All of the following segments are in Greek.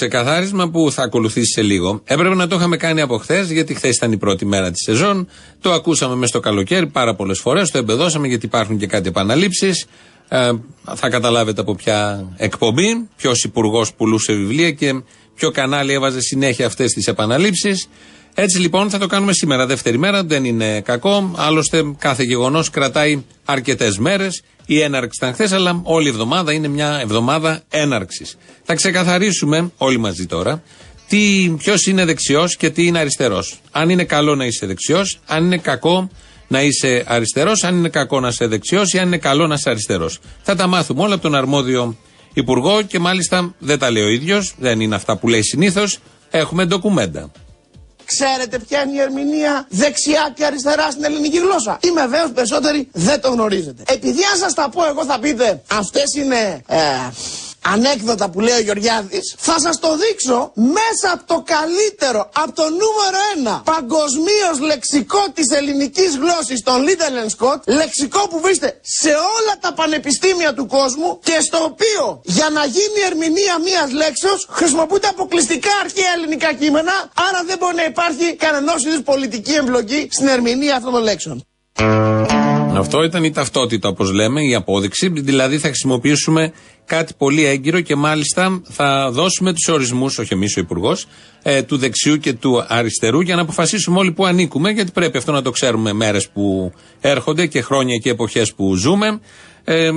ξεκαθάρισμα που θα ακολουθήσει σε λίγο. Έπρεπε να το είχαμε κάνει από χθες, γιατί χθες ήταν η πρώτη μέρα της σεζόν. Το ακούσαμε μέσα στο καλοκαίρι πάρα πολλές φορές. Το εμπεδώσαμε γιατί υπάρχουν και κάτι επαναλήψεις. Ε, θα καταλάβετε από ποια εκπομπή, ποιος υπουργός πουλούσε βιβλία και ποιο κανάλι έβαζε συνέχεια αυτές τις επαναλήψεις. Έτσι λοιπόν θα το κάνουμε σήμερα, δεύτερη μέρα, δεν είναι κακό. Άλλωστε κάθε γεγονός κρατάει αρκετές μέρες. Η έναρξη ήταν χθες, αλλά όλη η εβδομάδα είναι μια εβδομάδα έναρξης. Θα ξεκαθαρίσουμε όλοι μαζί τώρα ποιος είναι δεξιός και τι είναι αριστερός. Αν είναι καλό να είσαι δεξιός, αν είναι κακό να είσαι αριστερός, αν είναι κακό να είσαι δεξιός ή αν είναι καλό να είσαι αριστερός. Θα τα μάθουμε όλα από τον αρμόδιο υπουργό και μάλιστα δεν τα λέει ο ίδιος, δεν είναι αυτά που λέει συνήθως. Έχουμε ντοκουμέντα. Ξέρετε ποια είναι η ερμηνεία δεξιά και αριστερά στην ελληνική γλώσσα; Είμαι βέβαιος περισσότεροι δεν το γνωρίζετε. Επειδή αν σας τα πω, εγώ θα πείτε αυτές είναι. Ε, ανέκδοτα που λέει ο Γεωργιάδης θα σας το δείξω μέσα από το καλύτερο, από το νούμερο ένα παγκοσμίως λεξικό της ελληνικής γλώσσης, τον Little Scott, λεξικό που βρίσκεται σε όλα τα πανεπιστήμια του κόσμου και στο οποίο για να γίνει ερμηνεία μιας λέξεως χρησιμοποιούνται αποκλειστικά αρχαία ελληνικά κείμενα, άρα δεν μπορεί να υπάρχει κανένας είδους πολιτική εμπλοκή στην ερμηνεία αυτών των λέξεων. Αυτό ήταν η ταυτότητα, όπως λέμε, η απόδειξη. Δηλαδή θα χρησιμοποιήσουμε κάτι πολύ έγκυρο και μάλιστα θα δώσουμε τους ορισμούς, όχι εμείς ο Υπουργός, ε, του δεξιού και του αριστερού για να αποφασίσουμε όλοι που ανήκουμε, γιατί πρέπει αυτό να το ξέρουμε μέρες που έρχονται και χρόνια και εποχές που ζούμε. Ε,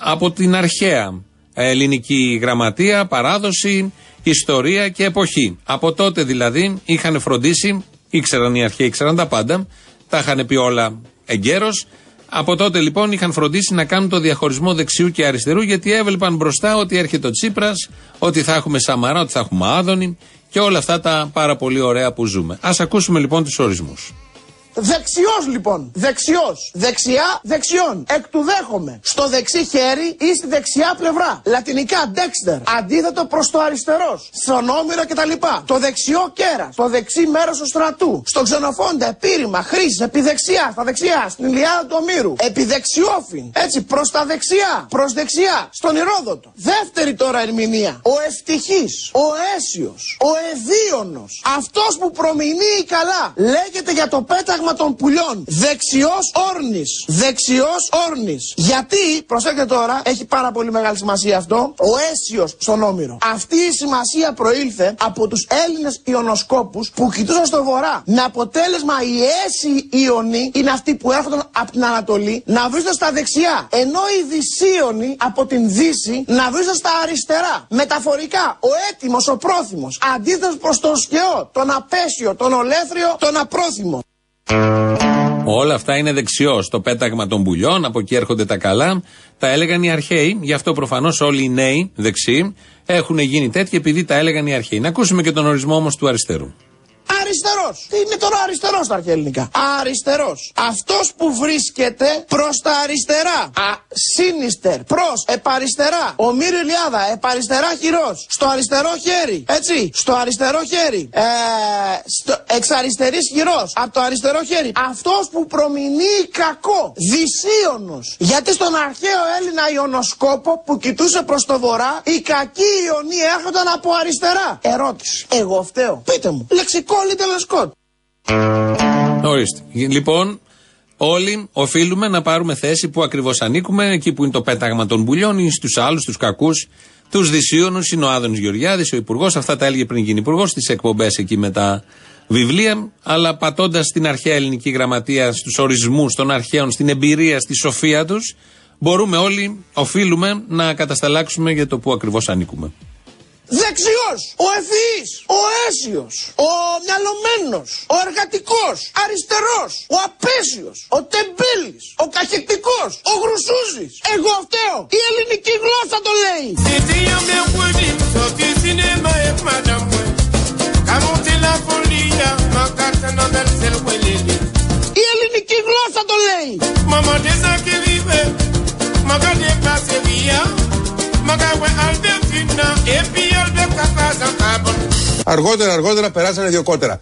από την αρχαία ελληνική γραμματεία, παράδοση, ιστορία και εποχή. Από τότε δηλαδή είχαν φροντίσει, ήξεραν οι αρχαίοι, ήξεραν τα πάντα, τα είχαν πει όλα εγκαίρως. Από τότε λοιπόν είχαν φροντίσει να κάνουν το διαχωρισμό δεξιού και αριστερού γιατί έβλεπαν μπροστά ότι έρχεται ο Τσίπρας, ότι θα έχουμε Σαμαρά, ότι θα έχουμε Άδωνη και όλα αυτά τα πάρα πολύ ωραία που ζούμε. Α ακούσουμε λοιπόν τους ορισμούς. Δεξιός λοιπόν. Δεξιός. Δεξιά δεξιών. Εκ του δέχομαι. Στο δεξί χέρι ή στη δεξιά πλευρά. Λατινικά dexter. Αντίθετο προς το αριστερός. Στον όμηρο κτλ. Το δεξιό κέρας. Το δεξί μέρος του στρατού. Στο ξενοφόντα επίρρημα. Χρήση. Επιδεξιά. Στα δεξιά. Στην Ιλιάδα του Ομήρου. Επιδεξιόφιν. Έτσι προς τα δεξιά. Προς δεξιά. Στον Ηρόδοτο. Δεύτερη τώρα ερμηνεία. Ο ευτυχής. Ο αίσιος. Ο ευίωνο. Αυτός που προμηνύει καλά. Λέγεται για το πέταγμα των πουλιών. Δεξιός όρνης. Δεξιός όρνης. Γιατί, προσέξτε τώρα, έχει πάρα πολύ μεγάλη σημασία αυτό, ο αίσιος στον Όμηρο. Αυτή η σημασία προήλθε από τους Έλληνες Ιωνοσκόπους που κοιτούσαν στο βορρά. Με αποτέλεσμα οι έσοι Ιωνοί είναι αυτοί που έρχονταν από την Ανατολή να βρίσκονται στα δεξιά. Ενώ οι Δυσίωνοι από την Δύση να βρίσκονται στα αριστερά. Μεταφορικά, ο έτοιμος, ο πρόθυμος. Αντίθετος προς τον σκαιό, τον απέσιο, τον ολέθριο, τον απρόθυμο. Όλα αυτά είναι δεξιός. Το πέταγμα των πουλιών, από εκεί έρχονται τα καλά. Τα έλεγαν οι αρχαίοι. Γι' αυτό προφανώς όλοι οι νέοι δεξιοί έχουν γίνει τέτοιοι επειδή τα έλεγαν οι αρχαίοι. Να ακούσουμε και τον ορισμό όμως του αριστερού. Αριστερός. Τι είναι τώρα αριστερό στα αρχαία ελληνικά; Αριστερός. Αυτός που βρίσκεται προς τα αριστερά. Α, σύνιστερ. Προς, επαριστερά. Ο Μύριο Ηλιάδα, επαριστερά χειρός. Στο αριστερό χέρι. Έτσι. Στο αριστερό χέρι. Ε, στο, εξ αριστερής χειρός. Από το αριστερό χέρι. Αυτός που προμηνύει κακό. Δυσίωνο. Γιατί στον αρχαίο Έλληνα Ιωνοσκόπο που κοιτούσε προς το βορρά, οι κακοί Ιωνοί έρχονταν από αριστερά. Ερώτηση. Εγώ φταίω. Πείτε μου. Λεξικό Little Ορίστε. Λοιπόν, όλοι οφείλουμε να πάρουμε θέση που ακριβώς ανήκουμε, εκεί που είναι το πέταγμα των πουλιών ή στους άλλους, του κακούς, τους δυσίωνους. Είναι ο Άδωνης Γεωργιάδης, ο υπουργός. Αυτά τα έλεγε πριν γίνει υπουργός, στι εκπομπές εκεί με τα βιβλία. Αλλά πατώντας στην αρχαία ελληνική γραμματεία, στους ορισμούς των αρχαίων, στην εμπειρία, στη σοφία τους, μπορούμε όλοι, οφείλουμε να κατασταλάξουμε για το που ακριβώς ανήκουμε. Δεξιός, ο ευφυής, ο αίσιος, ο μυαλωμένος, ο εργατικός, αριστερός, ο απέσιος, ο τεμπέλης, ο καχεκτικός, ο γρουσούζης. Εγώ φταίω. Η ελληνική γλώσσα το λέει. Η ελληνική γλώσσα το λέει. Αργότερα, αργότερα περάσανε δύο κότερα.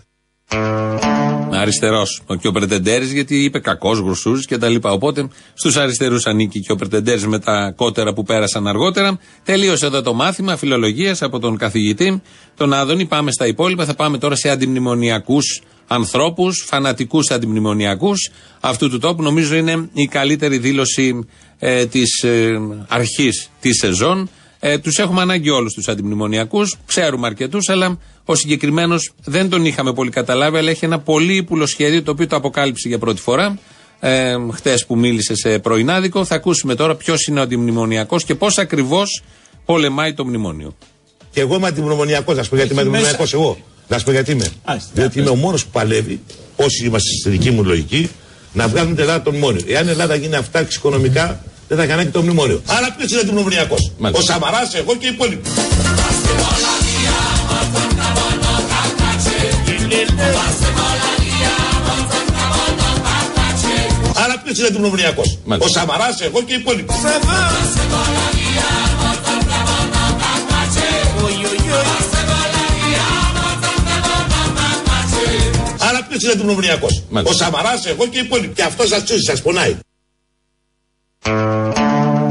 Αριστερός. Και ο Πρετεντέρης, γιατί είπε κακός, γρουσούζης κτλ. Οπότε στους αριστερούς ανήκει και ο Πρετεντέρης με τα κότερα που πέρασαν αργότερα. Τελείωσε εδώ το μάθημα φιλολογίας από τον καθηγητή, τον Άδωνη. Πάμε στα υπόλοιπα. Θα πάμε τώρα σε αντιμνημονιακούς ανθρώπους, φανατικούς αντιμνημονιακούς αυτού του τόπου. Νομίζω είναι η καλύτερη δήλωση ε, της ε, αρχής της σεζόν. Ε, τους έχουμε ανάγκη όλους τους αντιμνημονιακούς. Ξέρουμε αρκετούς, αλλά ο συγκεκριμένος δεν τον είχαμε πολύ καταλάβει, αλλά έχει ένα πολύ ύπουλο σχέδιο το οποίο το αποκάλυψε για πρώτη φορά. Ε, Χθε που μίλησε σε πρωινάδικο. Θα ακούσουμε τώρα ποιος είναι ο αντιμνημονιακός και πώς ακριβώς πολεμάει το μνημόνιο. Και εγώ είμαι αντιμνημονιακός, να σου πω γιατί είμαι αντιμνημονιακός εγώ. Να σου πω γιατί είμαι. Διότι είμαι ο μόνος που παλεύει, όσοι είμαστε στη δική μου λογική, να βγάλουν την Ελλάδα το μνημόνιο. Εάν η Ελλάδα γίνει αυτά οικονομικά, δεν θα κάνει και το μνημόνιο. Άρα ποιος είναι αντιμνημονιακός; Ο Σαμαράς, εγώ και οι υπόλοιποι. Άρα ποιος είναι αντιμνημονιακός; Ο Σαμαράς, εγώ και οι υπόλοιποι. Άρα ποιος είναι αντιμνημονιακός; Ο Σαμαράς, εγώ και οι υπόλοιποι. Και αυτός σας τσούζει, σας πονάει.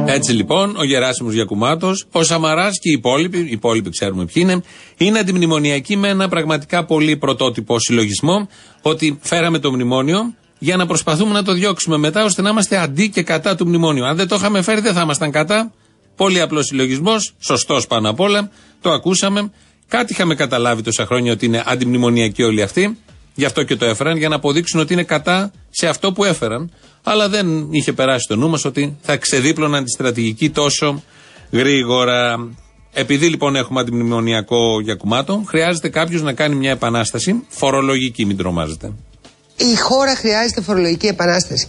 Έτσι λοιπόν, ο Γεράσιμος Γιακουμάτος, ο Σαμαράς και οι υπόλοιποι, οι υπόλοιποι ξέρουμε ποιοι είναι, είναι αντιμνημονιακοί με ένα πραγματικά πολύ πρωτότυπο συλλογισμό ότι φέραμε το μνημόνιο για να προσπαθούμε να το διώξουμε μετά ώστε να είμαστε αντί και κατά του μνημόνιου. Αν δεν το είχαμε φέρει, δεν θα ήμασταν κατά. Πολύ απλός συλλογισμός, σωστός πάνω απ' όλα. Το ακούσαμε. Κάτι είχαμε καταλάβει τόσα χρόνια ότι είναι αντιμνημονιακοί όλοι αυτοί. Γι' αυτό και το έφεραν, για να αποδείξουν ότι είναι κατά σε αυτό που έφεραν. Αλλά δεν είχε περάσει το νου μας ότι θα ξεδίπλωναν τη στρατηγική τόσο γρήγορα. Επειδή λοιπόν έχουμε αντιμνημονιακό για κουμάτο, χρειάζεται κάποιος να κάνει μια επανάσταση φορολογική, μην τρομάζετε. Η χώρα χρειάζεται φορολογική επανάσταση,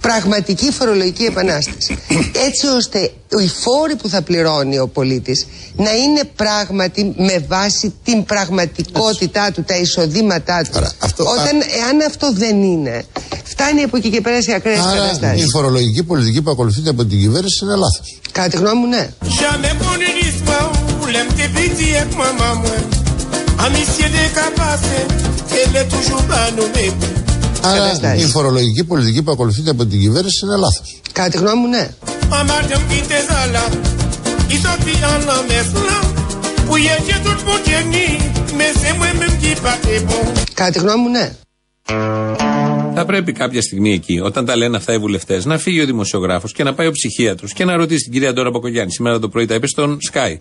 Πραγματική φορολογική επανάσταση. Έτσι ώστε οι φόροι που θα πληρώνει ο πολίτης να είναι πράγματι με βάση την πραγματικότητά του, τα εισοδήματά του. Όταν, εάν αυτό δεν είναι, φτάνει από εκεί και πέρα σε ακραίες καταστάσεις. Η φορολογική πολιτική που ακολουθείται από την κυβέρνηση είναι λάθος. Κατά τη γνώμη μου, ναι. Άρα η φορολογική πολιτική που ακολουθείται από την κυβέρνηση είναι λάθος. Κατά τη γνώμη μου, ναι. Κατά τη γνώμη μου, ναι. Θα πρέπει κάποια στιγμή εκεί, όταν τα λένε αυτά οι βουλευτές, να φύγει ο δημοσιογράφος και να πάει ο ψυχίατρος και να ρωτήσει την κυρία Ντόρα Μπακογιάννη. Σήμερα το πρωί τα είπε στον Sky.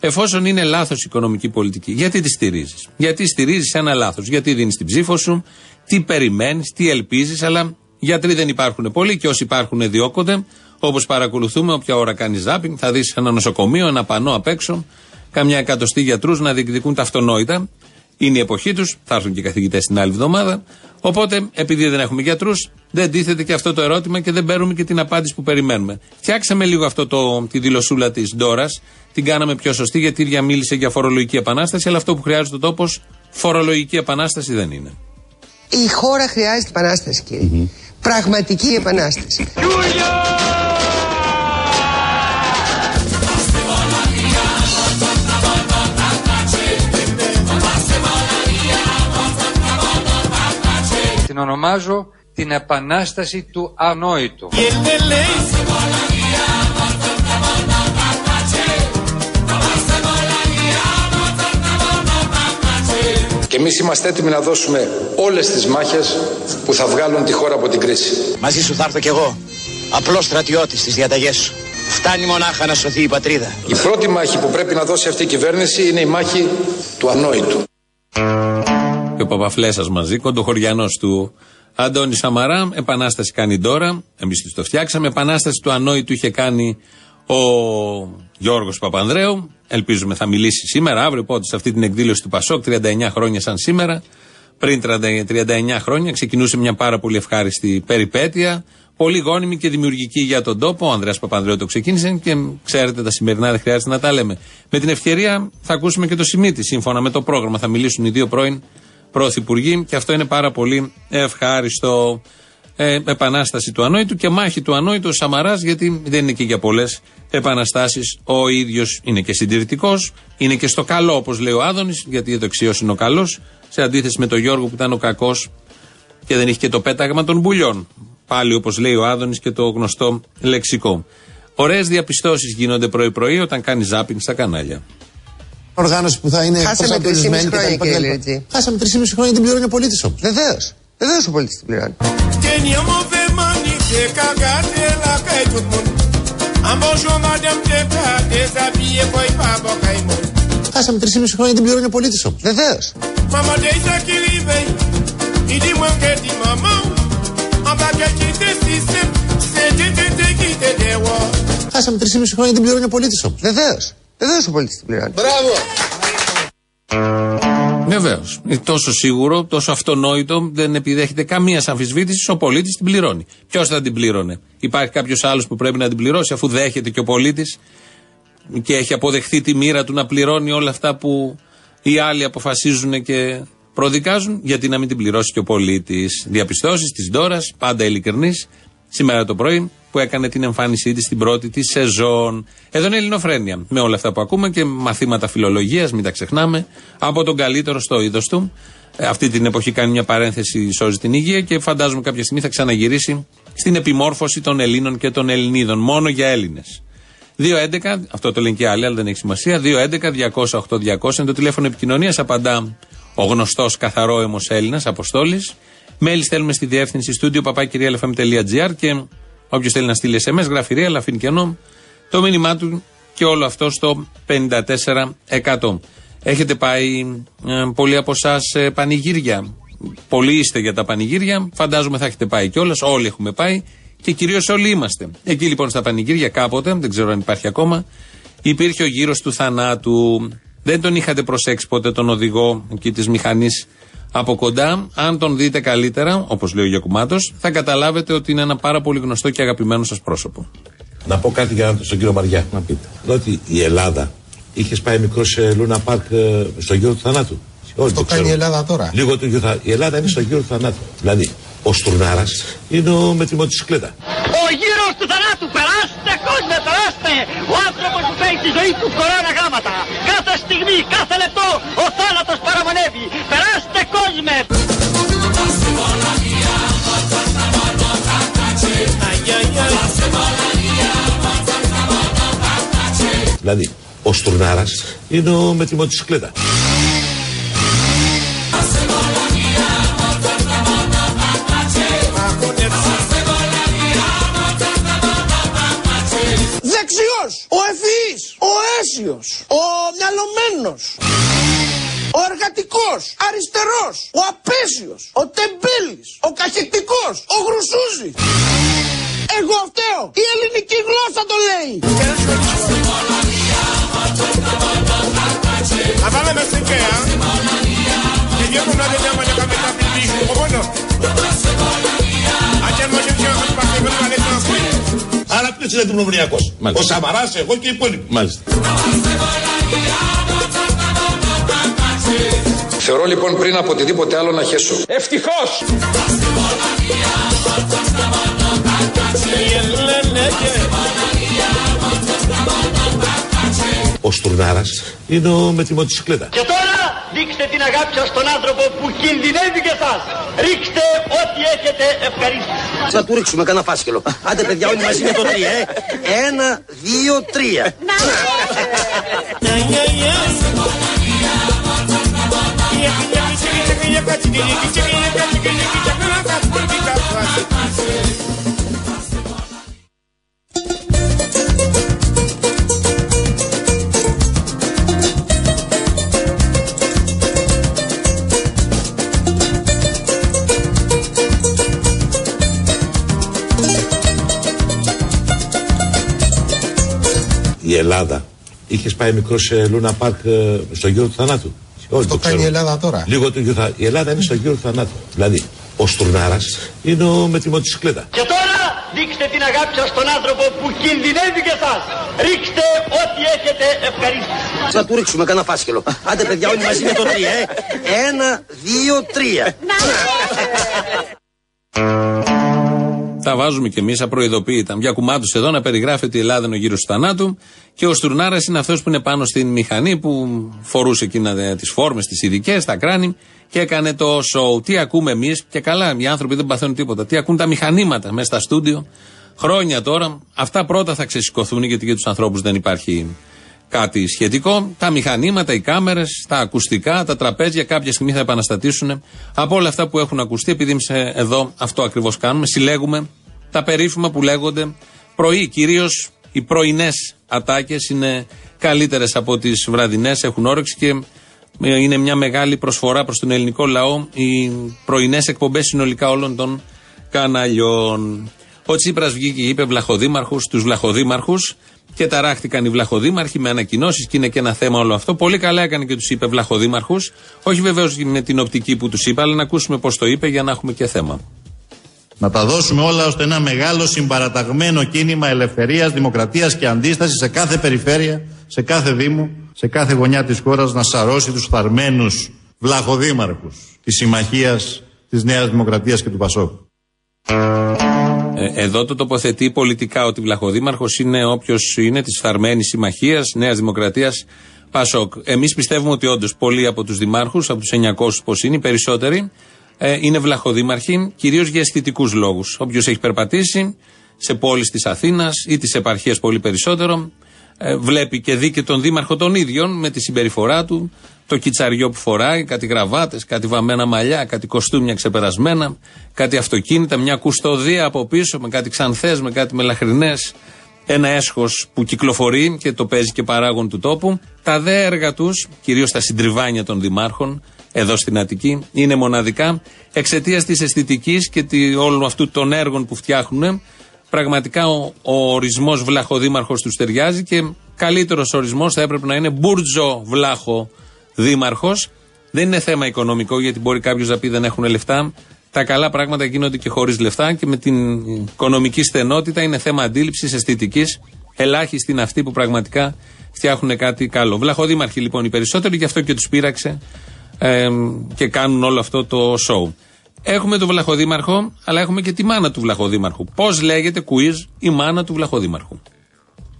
Εφόσον είναι λάθος η οικονομική πολιτική, γιατί τη στηρίζεις; Γιατί στηρίζεις ένα λάθος; Γιατί δίνεις την ψήφο σου, τι περιμένεις, τι ελπίζεις, αλλά γιατροί δεν υπάρχουν πολλοί και όσοι υπάρχουν διώκονται. Όπως παρακολουθούμε, όποια ώρα κάνεις ζάπινγκ, θα δεις ένα νοσοκομείο, ένα πανό απ' έξω, καμιά εκατοστή γιατρούς να διεκδικούν τα αυτονόητα. Είναι η εποχή τους, θα έρθουν και οι καθηγητές την άλλη εβδομάδα. Οπότε, επειδή δεν έχουμε γιατρούς, δεν τίθεται και αυτό το ερώτημα και δεν παίρνουμε και την απάντηση που περιμένουμε. Φτιάξαμε λίγο αυτό το, τη δηλωσούλα της Ντόρας. Την κάναμε πιο σωστή γιατί η ίδια μίλησε για φορολογική επανάσταση, αλλά αυτό που χρειάζεται ο τόπος, φορολογική επανάσταση δεν είναι. Η χώρα χρειάζεται επανάσταση, κύριε. Πραγματική επανάσταση. Την ονομάζω την επανάσταση του ανόητου. Και εμείς είμαστε έτοιμοι να δώσουμε όλες τις μάχες που θα βγάλουν τη χώρα από την κρίση. Μαζί σου θα έρθω κι εγώ. Απλός στρατιώτης στις διαταγές σου. Φτάνει μονάχα να σωθεί η πατρίδα. Η πρώτη μάχη που πρέπει να δώσει αυτή η κυβέρνηση είναι η μάχη του ανόητου. Και ο Παπαφλέσσα μαζί, κοντοχωριανός του Αντώνη Σαμαρά, επανάσταση κάνει τώρα. Εμείς το φτιάξαμε. Επανάσταση του ανόητου είχε κάνει ο Γιώργος Παπανδρέου. Ελπίζουμε θα μιλήσει σήμερα, αύριο, πότε, σε αυτή την εκδήλωση του Πασόκ, 39 χρόνια σαν σήμερα. Πριν 39 χρόνια ξεκινούσε μια πάρα πολύ ευχάριστη περιπέτεια. Πολύ γόνιμη και δημιουργική για τον τόπο. Ο Ανδρέας Παπανδρέου το ξεκίνησε και ξέρετε τα σημερινά δεν χρειάζεται να τα λέμε. Με την ευκαιρία θα ακούσουμε και το Σιμίτη. Σύμφωνα με το πρόγραμμα θα μιλήσουν οι δύο πρώην πρωθυπουργοί και αυτό είναι πάρα πολύ ευχάριστο. Ε, επανάσταση του ανόητου και μάχη του ανόητου ο Σαμαράς, γιατί δεν είναι και για πολλές επαναστάσεις. Ο ίδιος είναι και συντηρητικός, είναι και στο καλό, όπως λέει ο Άδωνης, γιατί το εξίο είναι ο καλός, σε αντίθεση με τον Γιώργο που ήταν ο κακός Και δεν έχει και το πέταγμα των πουλιών. Πάλι όπως λέει ο Άδωνης και το γνωστό λεξικό. Ωραίες διαπιστώσεις γίνονται πρωί-πρωί όταν κάνει ζάπινγκ στα κανάλια. Οργάνωση που θα είναι Χάσαμε 3,5 χρόνια, κύριε Λιρτζή. Χάσαμε 3,5 χρόνια την πληρώνει ο πολίτης όμως. Βεβαίως. Βεβαίως ο πολίτης την πληρώνει. Χάσαμε 3,5 χρόνια την πληρώνει ο πολίτης όμως. Βεβαίως. Χάσαμε 3,5 χρόνια την πληρώνει ο πολίτης όμως. Βεβαίως. Βεβαίω ο πολίτης την πληρώνει. Βεβαίως. Είναι τόσο σίγουρο, τόσο αυτονόητο, δεν επιδέχεται καμίας αμφισβήτησης. Ο πολίτης την πληρώνει. Ποιος θα την πλήρωνε; Υπάρχει κάποιος άλλος που πρέπει να την πληρώσει, αφού δέχεται και ο πολίτης και έχει αποδεχθεί τη μοίρα του να πληρώνει όλα αυτά που οι άλλοι αποφασίζουν και προδικάζουν. Γιατί να μην την πληρώσει και ο πολίτης. Διαπιστώσεις της Ντόρας, πάντα ειλικρινής, σήμερα το πρωί που έκανε την εμφάνισή της στην πρώτη της σεζόν. Εδώ είναι η Ελληνοφρένεια. Με όλα αυτά που ακούμε και μαθήματα φιλολογίας, μην τα ξεχνάμε, από τον καλύτερο στο είδος του. Ε, αυτή την εποχή κάνει μια παρένθεση, σώζει την υγεία και φαντάζομαι κάποια στιγμή θα ξαναγυρίσει στην επιμόρφωση των Ελλήνων και των Ελληνίδων. Μόνο για Έλληνες. 2.11, αυτό το λένε και άλλοι, αλλά δεν έχει σημασία. 2.11-208-200 είναι το τηλέφωνο επικοινωνίας. Απαντά ο γνωστός καθαρό Έλληνας, Αποστόλης. Μέλη στέλνουμε στη διεύθυνση στούντιο παπάκυριαλεφm.gr και όποιος θέλει να στείλει SMS, γράφει αλλά αφήνει κενό το μήνυμά του και όλο αυτό στο 54%. Έχετε πάει ε, πολλοί από εσάς σε πανηγύρια. Πολλοί είστε για τα πανηγύρια. Φαντάζομαι θα έχετε πάει κιόλας. Όλοι έχουμε πάει και κυρίως όλοι είμαστε. Εκεί λοιπόν στα πανηγύρια κάποτε, δεν ξέρω αν υπάρχει ακόμα, υπήρχε ο γύρος του θανάτου. Δεν τον είχατε προσέξει ποτέ τον οδηγό εκεί της μηχανής από κοντά. Αν τον δείτε καλύτερα, όπως λέει ο Γιακουμάτος, θα καταλάβετε ότι είναι ένα πάρα πολύ γνωστό και αγαπημένο σας πρόσωπο. Να πω κάτι για στον κύριο Μαριά. Να πείτε. Ότι η Ελλάδα είχε πάει μικρός σε Λούνα Πάρκ ε, στο γύρο του θανάτου. Όλοι το κάνει η Ελλάδα τώρα. Λίγο του θα... Η Ελλάδα είναι στο γύρο του θανάτου. Δηλαδή, ο Στουρνάρας είναι ο με τη μοτοσυκλέτα. Ο γύρο του θανάτου, περάστε κόσμο, περάστε! Ο άνθρωπος που παίρνει τη ζωή του κορώνα γράμματα. Κάθε στιγμή, κάθε λεπτό, ο θάνατος παραμονεύει. Περάστε κόσμο! Δηλαδή, ο Στουρνάρας είναι ο με τη μοτοσυκλέτα. Αίσιος, ο μυαλωμένος, ο εργατικός, αριστερός, ο απέσιος, ο τεμπέλης, ο καχεκτικός, ο γρουσούζης. Εγώ φταίω, η ελληνική γλώσσα το λέει. Aválame sin que, ¿ah? Que yo con nadie llama ya que me está O bueno. Ayer no yo quiero para que me vale Άρα ποιος είναι αντιμνημονιακό. Ο Σαμαράς, εγώ και οι υπόλοιποι. Μάλιστα. Θεωρώ λοιπόν πριν από οτιδήποτε άλλο να χέσω. Ευτυχώς! Ο Στουρνάρας είναι ο με τη μοτοσυκλέτα. Και τώρα δείξτε την αγάπη σας στον άνθρωπο που κινδυνεύει και εσάς. Ρίξτε ό,τι έχετε ευχαρίστηση. Θα του ρίξουμε κανένα φάσκελο. Άντε παιδιά όλοι μαζί με το τρία, ε. Ένα, δύο, τρία. Η Ελλάδα είχες πάει μικρός σε Λούνα Πάρκ ε, στο γύρο του θανάτου. Όλοι Το κάνει η Ελλάδα τώρα. Λίγο του θα... Η Ελλάδα είναι στο γύρο του θανάτου. Δηλαδή, ο Στουρνάρας είναι ο με τη μοτοσυκλέτα. Και τώρα δείξτε την αγάπη σας στον άνθρωπο που κινδυνεύει και εσάς. Ρίξτε ό,τι έχετε ευχαρίστηση. Θα του ρίξουμε κανένα φάσκελο. Άντε παιδιά όλοι μαζί με το τρία, ε. Ένα, δύο, τρία. Τα βάζουμε κι εμείς απροειδοποίητα. Μια κουμάντου εδώ να περιγράφει ότι η Ελλάδα είναι ο γύρο του θανάτου και ο Στουρνάρας είναι αυτός που είναι πάνω στην μηχανή που φορούσε εκείνα τις φόρμες, τις ειδικές, τα κράνη και έκανε το show. Τι ακούμε εμείς και καλά, οι άνθρωποι δεν παθαίνουν τίποτα. Τι ακούν τα μηχανήματα μέσα στα στούντιο. Χρόνια τώρα. Αυτά πρώτα θα ξεσηκωθούν γιατί για τους ανθρώπους δεν υπάρχει κάτι σχετικό. Τα μηχανήματα, οι κάμερες, τα ακουστικά, τα τραπέζια κάποια στιγμή θα επαναστατήσουν. Από όλα αυτά που έχουν ακουστεί, επειδή εμείς εδώ αυτό ακριβώς κάνουμε, συλλέγουμε τα περίφημα που λέγονται πρωί. Κυρίως οι πρωινές ατάκες είναι καλύτερες από τις βραδινές, έχουν όρεξη και είναι μια μεγάλη προσφορά προς τον ελληνικό λαό οι πρωινές εκπομπές συνολικά όλων των καναλιών. Ο Τσίπρας βγήκε και είπε βλαχοδήμαρχους στου βλαχοδήμαρχους και ταράχτηκαν οι βλαχοδήμαρχοι με ανακοινώσεις και είναι και ένα θέμα όλο αυτό. Πολύ καλά έκανε και τους είπε βλαχοδήμαρχους. Όχι βεβαίως με την οπτική που τους είπε, αλλά να ακούσουμε πώς το είπε για να έχουμε και θέμα. Να τα δώσουμε όλα ώστε ένα μεγάλο συμπαραταγμένο κίνημα ελευθερίας, δημοκρατίας και αντίστασης σε κάθε περιφέρεια, σε κάθε Δήμο, σε κάθε γωνιά της χώρας να σαρώσει τους θαρμένους βλαχοδήμαρχους της συμμαχίας της Νέας Δημοκρατίας και του Πασόκ. Ε, εδώ το τοποθετεί πολιτικά ότι βλαχοδήμαρχος είναι όποιος είναι της φθαρμένη συμμαχίας Νέας Δημοκρατίας Πασόκ. Εμείς πιστεύουμε ότι όντως πολλοί από τους δημάρχους, από τους 900 πώ είναι, οι περισσότεροι, ε, είναι βλαχοδήμαρχοι, κυρίως για αισθητικούς λόγους. Όποιος έχει περπατήσει σε πόλεις της Αθήνας ή της επαρχίας πολύ περισσότερο, ε, βλέπει και δει και τον δήμαρχο των ίδιων με τη συμπεριφορά του, το κιτσαριό που φοράει, κάτι γραβάτες, κάτι βαμμένα μαλλιά, κάτι κοστούμια ξεπερασμένα, κάτι αυτοκίνητα, μια κουστοδία από πίσω με κάτι ξανθές, με κάτι μελαχρινές, ένα έσχος που κυκλοφορεί και το παίζει και παράγον του τόπου. Τα δε έργα τους, κυρίως τα συντριβάνια των δημάρχων, εδώ στην Αττική, είναι μοναδικά εξαιτίας της αισθητικής και όλων αυτού των έργων που φτιάχνουν. Πραγματικά ο, ο ορισμός βλαχοδήμαρχος τους ταιριάζει και καλύτερος ορισμός θα έπρεπε να είναι μπουρτζο βλάχο δήμαρχος. Δεν είναι θέμα οικονομικό, γιατί μπορεί κάποιος να πει δεν έχουν λεφτά. Τα καλά πράγματα γίνονται και χωρίς λεφτά και με την οικονομική στενότητα είναι θέμα αντίληψης, αισθητικής. Ελάχιστοι είναι αυτοί που πραγματικά φτιάχνουν κάτι καλό. Βλαχοδήμαρχοι λοιπόν οι περισσότεροι, γι' αυτό και τους πείραξε ε, και κάνουν όλο αυτό το show. Έχουμε τον Βλαχοδήμαρχο, αλλά έχουμε και τη μάνα του Βλαχοδήμαρχου. Πώς λέγεται, quiz, η μάνα του Βλαχοδήμαρχου;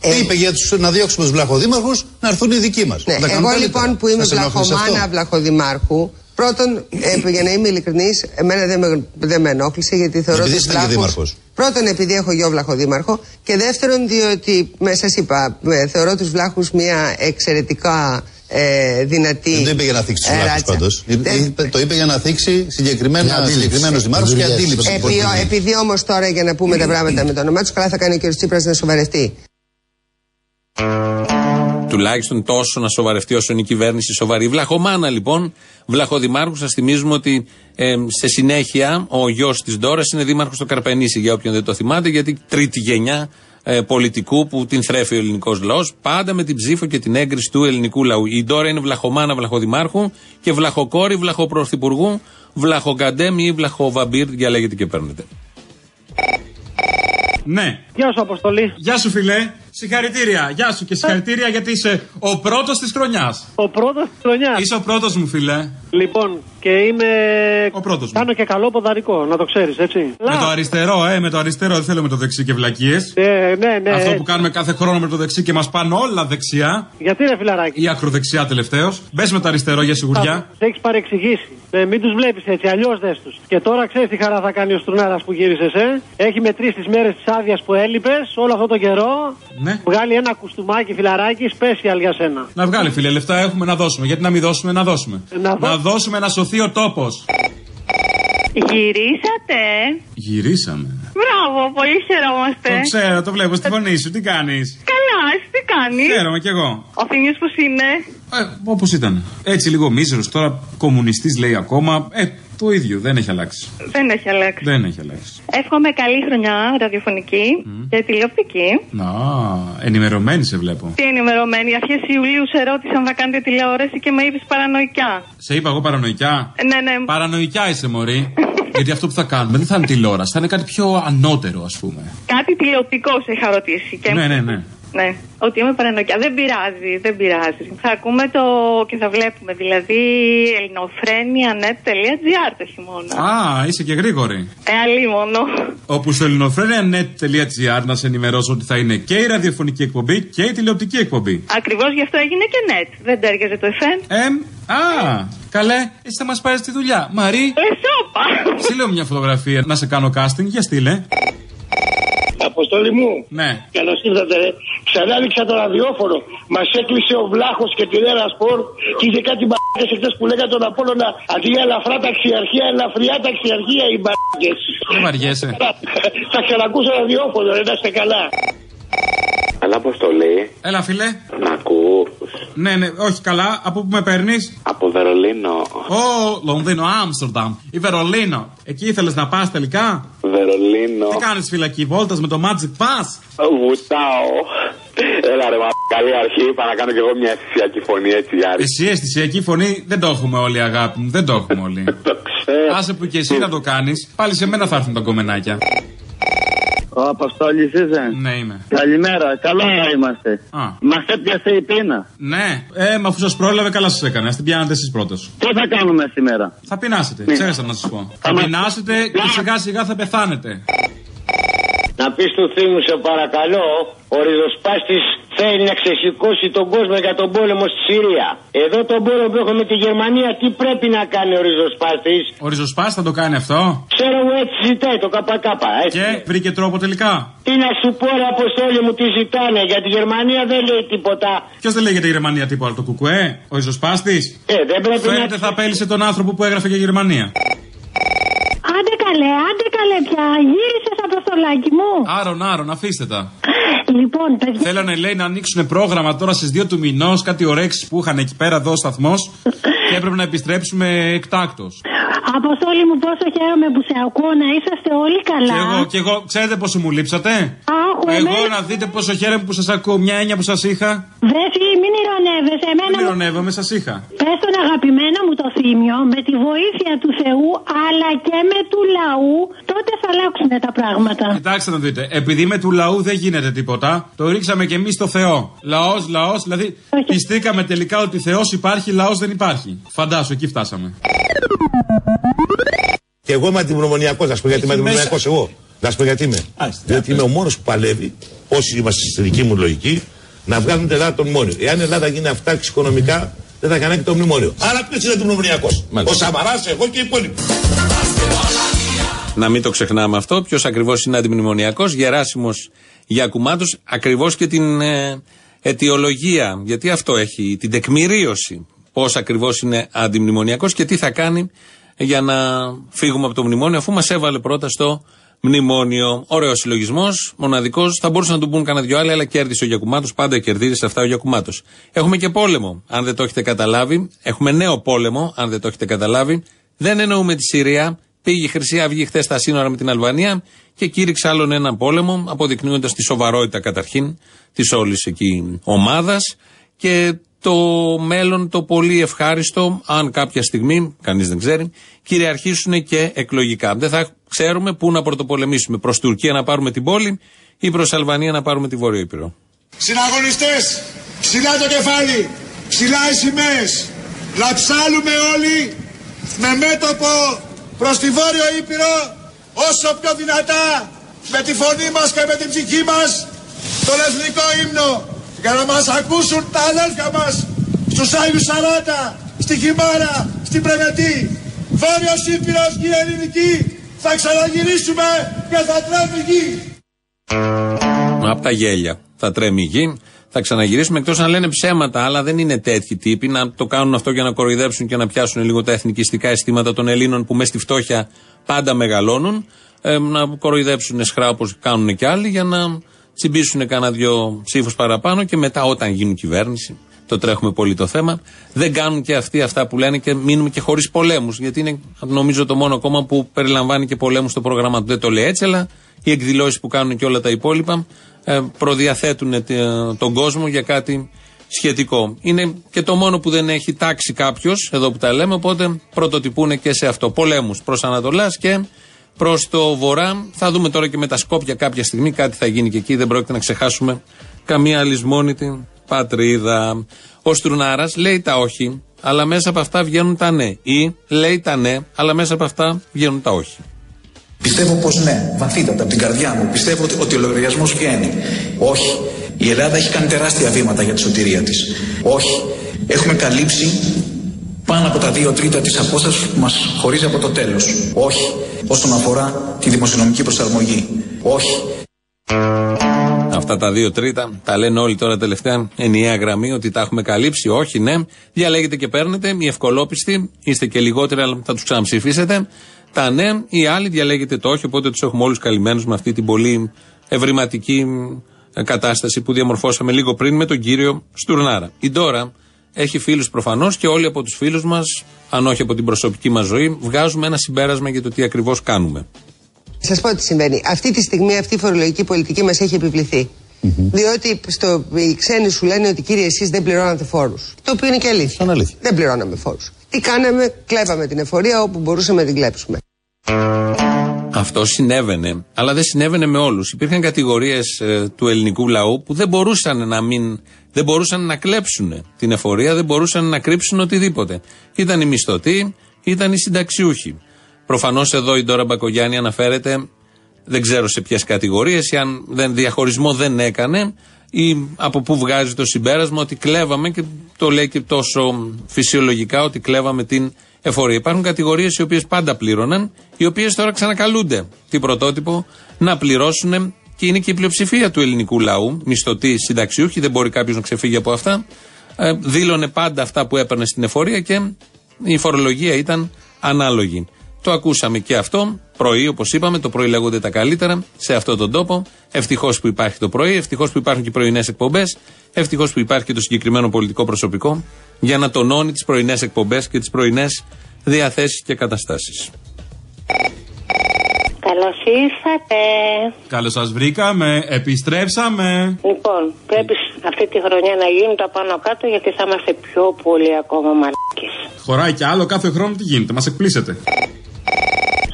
Ε, είπε για τους, να διώξουμε τους βλαχοδήμαρχους να έρθουν οι δικοί μας. Ναι, εγώ λοιπόν που είμαι βλαχομάνα βλαχοδημάρχου, πρώτον, ε, για να είμαι ειλικρινής, εμένα δεν με, δεν με ενόχλησε γιατί θεωρώ ότι. Βλάχου. Πρώτον, επειδή έχω γιο βλαχοδήμαρχο και δεύτερον, διότι, σας είπα, ε, θεωρώ τους βλάχους μια εξαιρετικά ε, δυνατή. Δεν το είπε για να θίξει τους βλάχου πάντως. Το είπε για να θίξει συγκεκριμένους δημάρχους και αντίληψη. Επειδή, επειδή όμως τώρα για να πούμε τα πράγματα με το όνομά τους, καλά θα κάνει ο κ. Τσίπρας να σοβαρευτεί. Τουλάχιστον τόσο να σοβαρευτεί όσο είναι η κυβέρνηση σοβαρή. Βλαχομάνα λοιπόν, βλαχοδημάρχους. Σας θυμίζουμε ότι ε, σε συνέχεια ο γιος της Ντόρας είναι δήμαρχος στο Καρπενήσι, για όποιον δεν το θυμάται, γιατί τρίτη γενιά ε, πολιτικού που την θρέφει ο ελληνικός λαός, πάντα με την ψήφο και την έγκριση του ελληνικού λαού. Η Ντόρα είναι βλαχομάνα βλαχοδημάρχου και βλαχοκόρη βλαχοπρωθυπουργού, βλαχοκαντέμι ή βλαχοβαμπύρ, διαλέγετε και παίρνετε. Ναι. Γεια σου, Αποστολή. Γεια σου, φιλέ. Συγχαρητήρια. Γεια σου και συγχαρητήρια γιατί είσαι ο πρώτος της χρονιάς. Ο πρώτος της χρονιάς. Είσαι ο πρώτος μου, φιλέ. Λοιπόν, και είμαι. Ο πρώτος μου. Κάνω και καλό ποδαρικό, να το ξέρεις, έτσι. Με το αριστερό, ε, με το αριστερό. Δεν θέλω με το δεξί και βλακίες. Ναι, ναι, ναι. Αυτό που κάνουμε κάθε χρόνο με το δεξί και μας πάνε όλα δεξιά. Γιατί ρε φιλαράκι; Ή ακροδεξιά τελευταίος. Μπες με το αριστερό για σιγουριά. Σε έχεις παρεξηγήσει. Ε, μην τους βλέπεις έτσι, αλλιώς δες τους. Και τώρα ξέρεις τι χαρά θα κάνει ο Στρουνάρας που γύρισες, ε. Έχει μετρήσει τις μέρες της άδειας που έλειπες όλο αυτό το καιρό. Ναι. Βγάλει ένα κουστούμάκι φιλαράκι special για σένα. Να βγάλει φίλε, λεφτά έχουμε να δώσουμε. Γιατί να μην δώσουμε, να δώσουμε. Να, να δώσουμε να σωθεί ο τόπος. Γυρίσατε. Γυρίσαμε. Μπράβο, πολύ χαιρόμαστε. Το ξέρω, το βλέπω στη φωνή σου. Τι κάνεις; Καλά, εσύ τι κάνεις; Χαίρομαι κι εγώ. Ο Θήμιος πώς είναι; Ε, Όπως ήταν. Έτσι λίγο μίζερος τώρα, κομμουνιστής λέει ακόμα. Ε, το ίδιο, δεν έχει αλλάξει. Δεν έχει αλλάξει. Δεν έχει αλλάξει. Εύχομαι καλή χρονιά ραδιοφωνική mm. και τηλεοπτική. Να, ενημερωμένη σε βλέπω. Τι ενημερωμένη. Αρχές Ιουλίου σε ρώτησα αν θα κάνετε τηλεόραση και με είπες παρανοϊκά. Σε είπα εγώ παρανοϊκά. Ναι, ναι. Παρανοϊκά είσαι, Μωρή. Γιατί αυτό που θα κάνουμε δεν θα είναι τηλεόραση, θα είναι κάτι πιο ανώτερο, ας πούμε. Κάτι τηλεοπτικό σε είχα ρωτήσει. Και... Ναι, ναι, ναι. Ναι, ότι είμαι παρανοϊκιά. Δεν πειράζει, δεν πειράζει. Θα ακούμε το και θα βλέπουμε. Δηλαδή, ελληνοφρένια.net.gr το χειμώνα. Α, είσαι και γρήγορη. Ε, αλλή μόνο. Όπου στο ελληνοφρένια.net.gr να σε ενημερώσω ότι θα είναι και η ραδιοφωνική εκπομπή και η τηλεοπτική εκπομπή. Ακριβώς γι' αυτό έγινε και net. Δεν τέριαζε το FM. Εμ, α, καλέ, εσύ θα μας πάρεις τη δουλειά. Μαρή, Εσώπα! στείλε μου μια φωτογραφία να σε κάνω casting, για στείλε. Αποστόλη μου. Ναι. Καλώς ήρθατε. ρε. Ξανά άνοιξα το ραδιόφωνο. Μας έκλεισε ο Βλάχος και την Έρα Σπορ και είχε κάτι μπαρκέ εχθές που λέγανε τον Απόλωνα αντί για ελαφρά ταξιαρχία, ελαφριά ταξιαρχία οι μπαρκέ. Δεν βαριέσαι. Θα ξανακούσω ραδιόφωνο, ρε, να είστε καλά. Καλά, αποστολή. Έλα, φίλε. Να ακούς. Ναι, ναι, όχι καλά. Από πού με παίρνεις; Από Βερολίνο. Ω, Λονδίνο, Άμστερνταμ ή Βερολίνο. Εκεί ήθελες να πας τελικά; Βερολίνο. Τι κάνεις φυλακή, βόλτας με το Magic Pass; Βουτάω. Έλα ρε μα, καλή αρχή. Είπα να κάνω κι εγώ μια αισθησιακή φωνή έτσι για Εσύ αισθησιακή φωνή δεν το έχουμε όλοι, αγάπη μου. Δεν το έχουμε όλοι. Άσε που και εσύ να το κάνεις, πάλι σε μένα θα έρθουν τα κομμενάκια. Ο Αποστόλης είσαι; Ναι, είμαι. Καλημέρα, καλά είμαστε. Α. Μας έπιασε η πείνα. Ναι, ε, μα αφού σας πρόλαβε, καλά σας έκανε. Α την πιάνετε εσείς πρώτο. Τι θα κάνουμε σήμερα; Θα πεινάσετε, Ναι. ξέχασα να σας πω. Θα πεινάσετε και σιγά σιγά θα πεθάνετε. Να πεις του Θήμου, σε παρακαλώ, ο ριζοσπάστη θέλει να ξεσηκώσει τον κόσμο για τον πόλεμο στη Συρία. Εδώ τον πόλεμο που έχουμε με τη Γερμανία, τι πρέπει να κάνει ο ριζοσπάστη. Ο ριζοσπάστη θα το κάνει αυτό; Ξέρω εγώ έτσι ζητάει το ΚΚ. Έτσι. Και βρήκε τρόπο τελικά; Τι να σου πω, ρε Αποστόλη μου, τι ζητάνε; Για τη Γερμανία δεν λέει τίποτα. Ποιος δεν λέγεται η Γερμανία τίποτα, το κουκουέ, ο ριζοσπάστη. Ε, δεν πρέπει Φαίνεται θα απέλησε τον άνθρωπο που έγραφε για Γερμανία. Άντε καλέ, άντε καλέ πια. Γύρισε από το στολάκι μου. Άρον, άρον, αφήστε τα. Λοιπόν, παιδιά. Θέλανε, λέει, να ανοίξουν πρόγραμμα τώρα στις 2 του μηνός, κάτι ωρέξει που είχαν εκεί πέρα εδώ ο σταθμός και έπρεπε να επιστρέψουμε εκτάκτο. Αποστόλη μου, πόσο χαίρομαι που σε ακούω να είσαστε όλοι καλά. Και εγώ, και εγώ, ξέρετε πόσο μου λείψατε; Άχου, Εγώ εμένα- να δείτε πόσο χαίρομαι που σας ακούω. Μια έννοια που σας είχα. Δε φύ, μην ηρωνεύεσαι. Εμένα Δεν μου... ηρωνεύομαι, σας είχα. Πες τον αγαπημένο μου το θύμιο, με τη βοήθεια του Θεού, αλλά και με του λαού, τότε θα αλλάξουν τα πράγματα. Κοιτάξτε να δείτε, επειδή με του λαού δεν γίνεται τίποτα, το ρίξαμε και εμείς στο Θεό. Λαός, λαός, δηλαδή πιστήκαμε τελικά ότι Θεός υπάρχει, λαός δεν υπάρχει. Φαντάσου, εκεί φτάσαμε. Και εγώ είμαι αντιμνημονιακός, να σου πω γιατί είμαι Έχει μέσα- αντιμνημονιακός εγώ. Να σου πω γιατί είμαι. Διότι είμαι ο μόνος που παλεύει, όσοι είμαστε στη δική μου λογική, να βγάλουν την Ελλάδα το μνημόνιο. Εάν η Ελλάδα γίνει αυτάρξη οικονομικά, δεν θα κανένα και το μνημόνιο. Άρα ποιος είναι αντιμνημονιακός; Ο Σαμαράς, εγώ και οι υπόλοιποι. Να μην το ξεχνάμε αυτό. Ποιος ακριβώς είναι αντιμνημονιακός, Γεράσιμος Γιακουμάτο, ακριβώς και την ε, αιτιολογία. Γιατί αυτό έχει την τεκμηρίωση. Πώς ακριβώς είναι αντιμνημονιακός και τι θα κάνει για να φύγουμε από το μνημόνιο, αφού μας έβαλε πρώτα στο μνημόνιο. Ωραίος συλλογισμός, μοναδικός. Θα μπορούσαν να του πούν κανένα δυο άλλοι, αλλά κέρδισε ο Γιακουμάτος. Πάντα κερδίζεις σε αυτά ο Γιακουμάτος. Έχουμε και πόλεμο, αν δεν το έχετε καταλάβει. Έχουμε νέο πόλεμο, αν δεν το έχετε καταλάβει. Δεν εννοούμε τη Συρία. Πήγε η Χρυσή Αυγή χθες στα σύνορα με την Αλβανία και κήρυξε άλλον έναν πόλεμο, αποδεικνύοντας τη σοβαρότητα καταρχήν της όλης εκεί ομάδας και το μέλλον το πολύ ευχάριστο, αν κάποια στιγμή, κανείς δεν ξέρει, κυριαρχήσουν και εκλογικά. Δεν θα ξέρουμε πού να πρωτοπολεμήσουμε. Προς Τουρκία να πάρουμε την πόλη ή προς Αλβανία να πάρουμε τη Βόρειο Ήπειρο. Συναγωνιστές, ψηλά το κεφάλι, ψηλά οι σημαίες. Να ψάλουμε όλοι με μέτωπο προς τη Βόρειο Ήπειρο όσο πιο δυνατά με τη φωνή μας και με την ψυχή μας τον εθνικό ύμνο για να μας ακούσουν τα αδέλφια μας στους Άγιους Σαράτα, στη Χιμάρα, στην Πρεβετή. Βόρειος Ήπειρος και η ελληνική θα ξαναγυρίσουμε και θα τρέμει γη. Από τα γέλια. Θα τρέμει η γη. Θα ξαναγυρίσουμε εκτός αν λένε ψέματα, αλλά δεν είναι τέτοιοι τύποι να το κάνουν αυτό για να κοροϊδέψουν και να πιάσουν λίγο τα εθνικιστικά αισθήματα των Ελλήνων που μες στη φτώχεια πάντα μεγαλώνουν. Ε, να κοροϊδέψουν σχρά όπως κάνουν και άλλοι για να τσιμπήσουν κανένα δυο ψήφους παραπάνω και μετά όταν γίνουν κυβέρνηση. Το τρέχουμε πολύ το θέμα. Δεν κάνουν και αυτοί αυτά που λένε και μείνουμε και χωρίς πολέμους. Γιατί είναι νομίζω το μόνο κόμμα που περιλαμβάνει και πολέμους στο πρόγραμμα του. Δεν το λέει έτσι, αλλά οι εκδηλώσεις που κάνουν και όλα τα υπόλοιπα ε, προδιαθέτουν ε, τον κόσμο για κάτι σχετικό. Είναι και το μόνο που δεν έχει τάξει κάποιος, εδώ που τα λέμε, οπότε πρωτοτυπούν και σε αυτό. Πολέμους προς Ανατολάς και προς το Βορρά. Θα δούμε τώρα και με τα Σκόπια κάποια στιγμή κάτι θα γίνει και εκεί. Δεν πρόκειται να ξεχάσουμε καμία αλυσμόνητη πατρίδα. Ο Στρουνάρας λέει τα όχι, αλλά μέσα από αυτά βγαίνουν τα ναι. Ή λέει τα ναι, αλλά μέσα από αυτά βγαίνουν τα όχι. Πιστεύω πως ναι, βαθύτατα από την καρδιά μου. Πιστεύω ότι, ότι ο λογαριασμός βγαίνει. Όχι. Η Ελλάδα έχει κάνει τεράστια βήματα για τη σωτηρία της. Όχι. Έχουμε καλύψει πάνω από τα δύο τρίτα της απόστασης που μας χωρίζει από το τέλος. Όχι. Όσον αφορά τη δημοσιονομική προσαρμογή. Όχι. Αυτά τα δύο τρίτα τα λένε όλοι τώρα τελευταία ενιαία γραμμή ότι τα έχουμε καλύψει. Όχι, ναι. Διαλέγετε και παίρνετε. Οι ευκολόπιστοι είστε και λιγότεροι, αλλά θα τους ξαναψηφίσετε. Τα ναι, οι άλλοι διαλέγετε το όχι. Οπότε τους έχουμε όλους καλυμμένους με αυτή την πολύ ευρηματική ε, κατάσταση που διαμορφώσαμε λίγο πριν με τον κύριο Στουρνάρα. Η Ντόρα έχει φίλους προφανώς και όλοι από τους φίλους μας, αν όχι από την προσωπική μας ζωή, βγάζουμε ένα συμπέρασμα για το τι ακριβώς κάνουμε. Σας πω τι συμβαίνει. Αυτή τη στιγμή αυτή η φορολογική πολιτική μας έχει επιβληθεί. Διότι στο, οι ξένοι σου λένε ότι κύριε εσείς δεν πληρώνατε φόρους. Το οποίο είναι και αλήθεια. αλήθεια. Δεν πληρώναμε φόρους. Τι κάναμε, κλέβαμε την εφορία όπου μπορούσαμε να την κλέψουμε. Αυτό συνέβαινε, αλλά δεν συνέβαινε με όλους. Υπήρχαν κατηγορίες του ελληνικού λαού που δεν μπορούσαν να μην. Δεν μπορούσαν να κλέψουν την εφορία, δεν μπορούσαν να κρύψουν οτιδήποτε. Ήταν οι μισθωτοί, ήταν οι συνταξιούχοι. Προφανώς εδώ η Ντόρα Μπακογιάννη αναφέρεται, δεν ξέρω σε ποιες κατηγορίες, ή αν δεν, διαχωρισμό δεν έκανε, ή από πού βγάζει το συμπέρασμα ότι κλέβαμε και το λέει και τόσο φυσιολογικά ότι κλέβαμε την εφορία. Υπάρχουν κατηγορίες οι οποίες πάντα πλήρωναν, οι οποίες τώρα ξανακαλούνται την πρωτότυπο να πληρώσουν και είναι και η πλειοψηφία του ελληνικού λαού, μισθωτοί, συνταξιούχοι, δεν μπορεί κάποιος να ξεφύγει από αυτά. Ε, δήλωνε πάντα αυτά που έπαιρνε στην εφορία και η φορολογία ήταν ανάλογη. Το ακούσαμε και αυτό πρωί, όπως είπαμε. Το πρωί λέγονται τα καλύτερα σε αυτόν τον τόπο. Ευτυχώς που υπάρχει το πρωί, ευτυχώς που υπάρχουν και πρωινές εκπομπές, ευτυχώς που υπάρχει και το συγκεκριμένο πολιτικό προσωπικό για να τονώνει τις πρωινές εκπομπές και τις πρωινές διαθέσεις και καταστάσεις. Καλώς ήρθατε. Καλώς σας βρήκαμε, επιστρέψαμε. Λοιπόν, πρέπει αυτή τη χρονιά να γίνουν τα πάνω κάτω γιατί θα είμαστε πιο πολύ ακόμα μαλακίε. Χωράει κι άλλο κάθε χρόνο τι γίνεται, μας εκπλήσετε.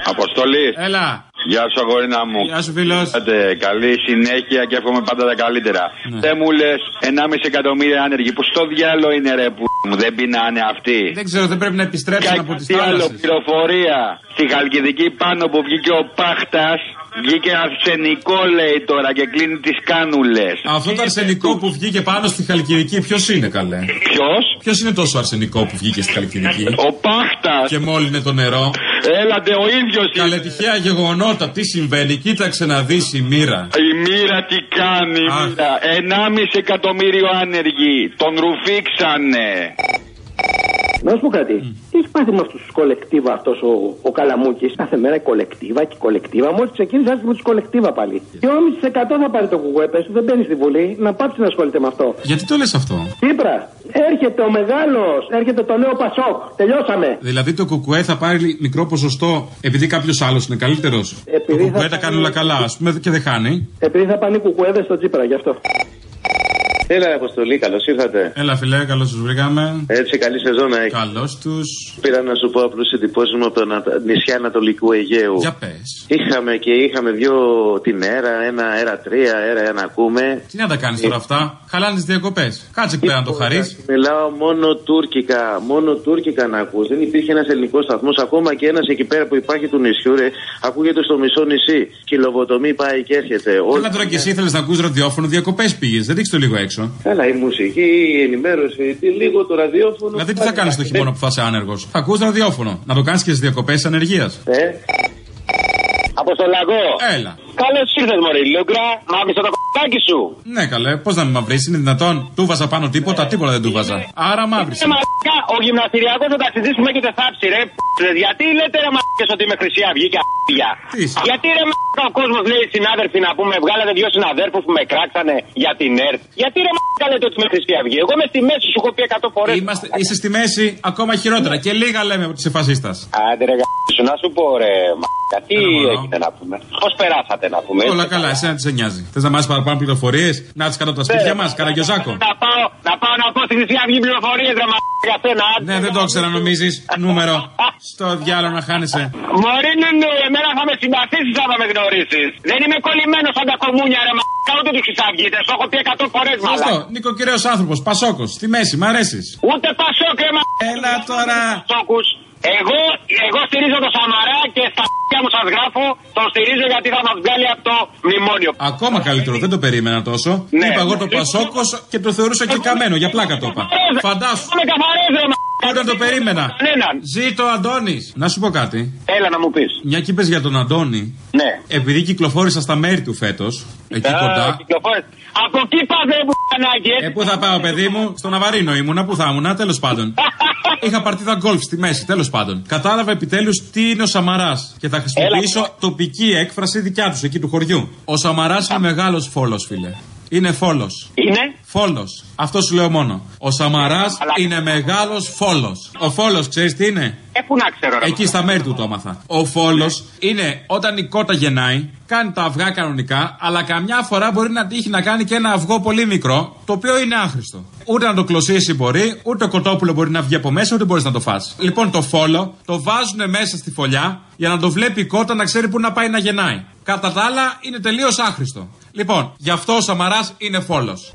Αποστολή. Έλα. Γεια σου, αγορίνα μου. Γεια σου, φίλος. Καλή συνέχεια και εύχομαι πάντα τα καλύτερα. Ναι. Δεν μου λες 1,5 εκατομμύρια άνεργοι που στο διάλογο είναι ρε που μου δεν πεινάνε αυτοί. Δεν ξέρω, δεν πρέπει να επιστρέψουν από τις Τι άλλο, θάλασσε. πληροφορία. Στη Χαλκιδική πάνω που βγήκε ο Πάχτας, βγήκε αρσενικό λέει τώρα και κλείνει τις κάνουλες. Αυτό το αρσενικό που βγήκε πάνω στη Χαλκιδική, ποιος είναι καλέ; Ποιος; Ποιος είναι τόσο αρσενικό που βγήκε στη Χαλκιδική; Ο Πάχτας. Και μόλυνε το νερό. Έλατε, ο ίδιος Καλέ τυχαία γεγονότα, τι συμβαίνει, κοίταξε να δεις η μοίρα. Η μοίρα τι κάνει, η Αχ. μοίρα. Ενάμιση εκατομμύριο άνεργοι. Τον ρουφήξανε. Να σου πω κάτι. Τι έχει πάθει με αυτού τους κολεκτίβα αυτός ο, ο Καλαμούκης; Κάθε μέρα κολεκτίβα και κολεκτίβα. Μόλις ξεκίνησε, άρχισε με τους κολεκτίβα πάλι. 2,5% θα πάρει το κουκουέ, πες του, δεν μπαίνει στη Βουλή. Να πάψει να ασχολείται με αυτό. Γιατί το λες αυτό; Τύπρα, έρχεται ο μεγάλος, έρχεται το νέο Πασόκ. Τελειώσαμε. Δηλαδή το κουκουέ θα πάρει μικρό ποσοστό επειδή κάποιος άλλος είναι καλύτερος; Το Επειδή κουκουέ θα τα κάνει όλα καλά, ας πούμε, και δεν χάνει; Επειδή θα πάνε οι κουκουέδες στο Τσίπρα, γι' αυτό. Έλα, Αποστολή, καλώς ήρθατε. Έλα, φιλέ, καλώς τους βρήκαμε. Έτσι, καλή σεζόν να έχει. Καλώς τους. Πήρα να σου πω απλώ εντυπώσεις μου από τα ανα- νησιά Ανατολικού Αιγαίου. Για πες. Είχαμε και είχαμε δύο την ΑΕΡΑ, ένα αέρα τρία, αέρα ένα ακούμε. Τι να τα κάνεις τώρα αυτά; Χαλάνε τις διακοπές. Κάτσε εκεί πέρα να το χαρείς. Μιλάω μόνο τουρκικά, μόνο τουρκικά να ακούς. Δεν υπήρχε ένας ελληνικός σταθμός, ακόμα και ένας εκεί πέρα που υπάρχει του νησιού, ρε, ακούγεται στο μισό νησί. Κιλοβοτομή πάει και έρχεται. Έλα τώρα και εσύ ήθελε να ακούς ραδιόφωνο, διακοπές πήγες. Δεν ρίξει το λίγο έξω. Καλά, η μουσική, η ενημέρωση, τι λίγο το ραδιόφωνο. Δηλαδή τι θα κάνεις το χειμώνα που θα είσαι άνεργος. Θα ακούς ραδιόφωνο. Να το κάνεις και στις διακοπές ανεργία. Ε. Αποστολακό. Έλα. Καλώς ήρθες, Μωρή Λούγκρα. Μαύρησε το κ***άκι σου. Ναι, καλέ, πώς να με μαυρίσει, είναι δυνατόν. Του βάζα πάνω τίποτα, τίποτα δεν του βάζα. Άρα μαύρησε. Ε, μαλάκα, ο γυμναστηριακός ο ταξιτζή που με έχετε θάψει, ρε. π***ρε. Γιατί λέτε ρε μαλάκες ότι είμαι Χρυσή Αυγή και αυγιά. Γιατί ρε μαλάκα ο κόσμος λέει συνάδελφοι να πούμε, βγάλατε δύο συναδέρφους που με κράξανε για την ΕΡΤ. Γιατί ρε μαλάκα λέτε ότι είμαι Χρυσή Αυγή; Εγώ είμαι στη μέση, σου έχω πει 100 φορές. Είμαστε, είσαι στη μέση ακόμα χειρότερα. Και λίγα λέμε ότι είσαι φασίστα. Άντε ρε γα***σου, να σου πω ρε μαλάκα, τι έγινε να πούμε. Πώς περάσατε να πούμε. Όλα καλά, εσένα τι σε νοιάζει. Θες να μάθεις παραπάνω πληροφορίες, να τις κάτω από τα σπίτια μας, Καραγκιόζάκο. Να πάω, να πάω να πω στη Χρυσή Αυγή πληροφορίες ρε μαλάκα για σένα. άντε. Ναι, δεν το ήξερα, νομίζεις. Νούμερο. Στο διάλογο να χάνεσαι. Μωρή νου, εμένα θα με συμπαθήσεις αν θα με γνωρίσει. Δεν είμαι κολλημένος σαν τα κομμούνια, ρε μα. ούτε τους χρυσαυγίτε. Το έχω πει 100 φορές μάλλον. Σωστό. Νοικοκυρέο άνθρωπος, Πασόκος. Στη μέση, μ' αρέσεις; Ούτε πασόκρε μα. Έλα τώρα. Πασόκους. Εγώ, εγώ στηρίζω το Σαμαρά και στα π***ια μου σας γράφω, τον στηρίζω γιατί θα μας βγάλει από το μνημόνιο. Ακόμα καλύτερο, δεν το περίμενα τόσο. Ναι. Είπα εγώ το Πασόκος και το θεωρούσα και καμένο, για πλάκα το είπα. Φαντάσου. Με καθαρές ρε μα. Όταν το περίμενα. Κανέναν. Ζήτω Αντώνης. Να σου πω κάτι. Έλα να μου πεις. Μια και είπες για τον Αντώνη. Ναι. Επειδή κυκλοφόρησα στα μέρη του φέτος, εκεί κοντά. Από εκεί πάτε που Ε, πού θα πάω, παιδί μου, στο Ναβαρίνο ήμουνα, πού θα ήμουνα, τέλος πάντων. Είχα παρτίδα γκολφ στη μέση, τέλος πάντων. Κατάλαβα επιτέλους τι είναι ο Σαμαράς. Και θα χρησιμοποιήσω τοπική έκφραση δικιά τους εκεί του χωριού. Ο Σαμαράς είναι μεγάλος φόλος, φίλε. Είναι φόλος. Είναι; Φόλος. Αυτό σου λέω μόνο. Ο Σαμαράς είναι μεγάλος φόλος. Ο φόλος, ξέρεις τι είναι; Ε, πού να ξέρω, ρε. Εκεί στα μέρη του το έμαθα. Ο φόλος είναι όταν η κότα γεννάει, κάνει τα αυγά κανονικά, αλλά καμιά φορά μπορεί να τύχει να κάνει και ένα αυγό πολύ μικρό, το οποίο είναι άχρηστο. Ούτε να το κλωσίσει μπορεί, ούτε ο κοτόπουλο μπορεί να βγει από μέσα, ούτε μπορείς να το φας. Λοιπόν, το φόλο το βάζουν μέσα στη φωλιά για να το βλέπει η κότα να ξέρει πού να πάει να γεννάει. Κατά τα άλλα, είναι τελείως άχρηστο. Λοιπόν, γι' αυτό ο Σαμαράς είναι φόλος.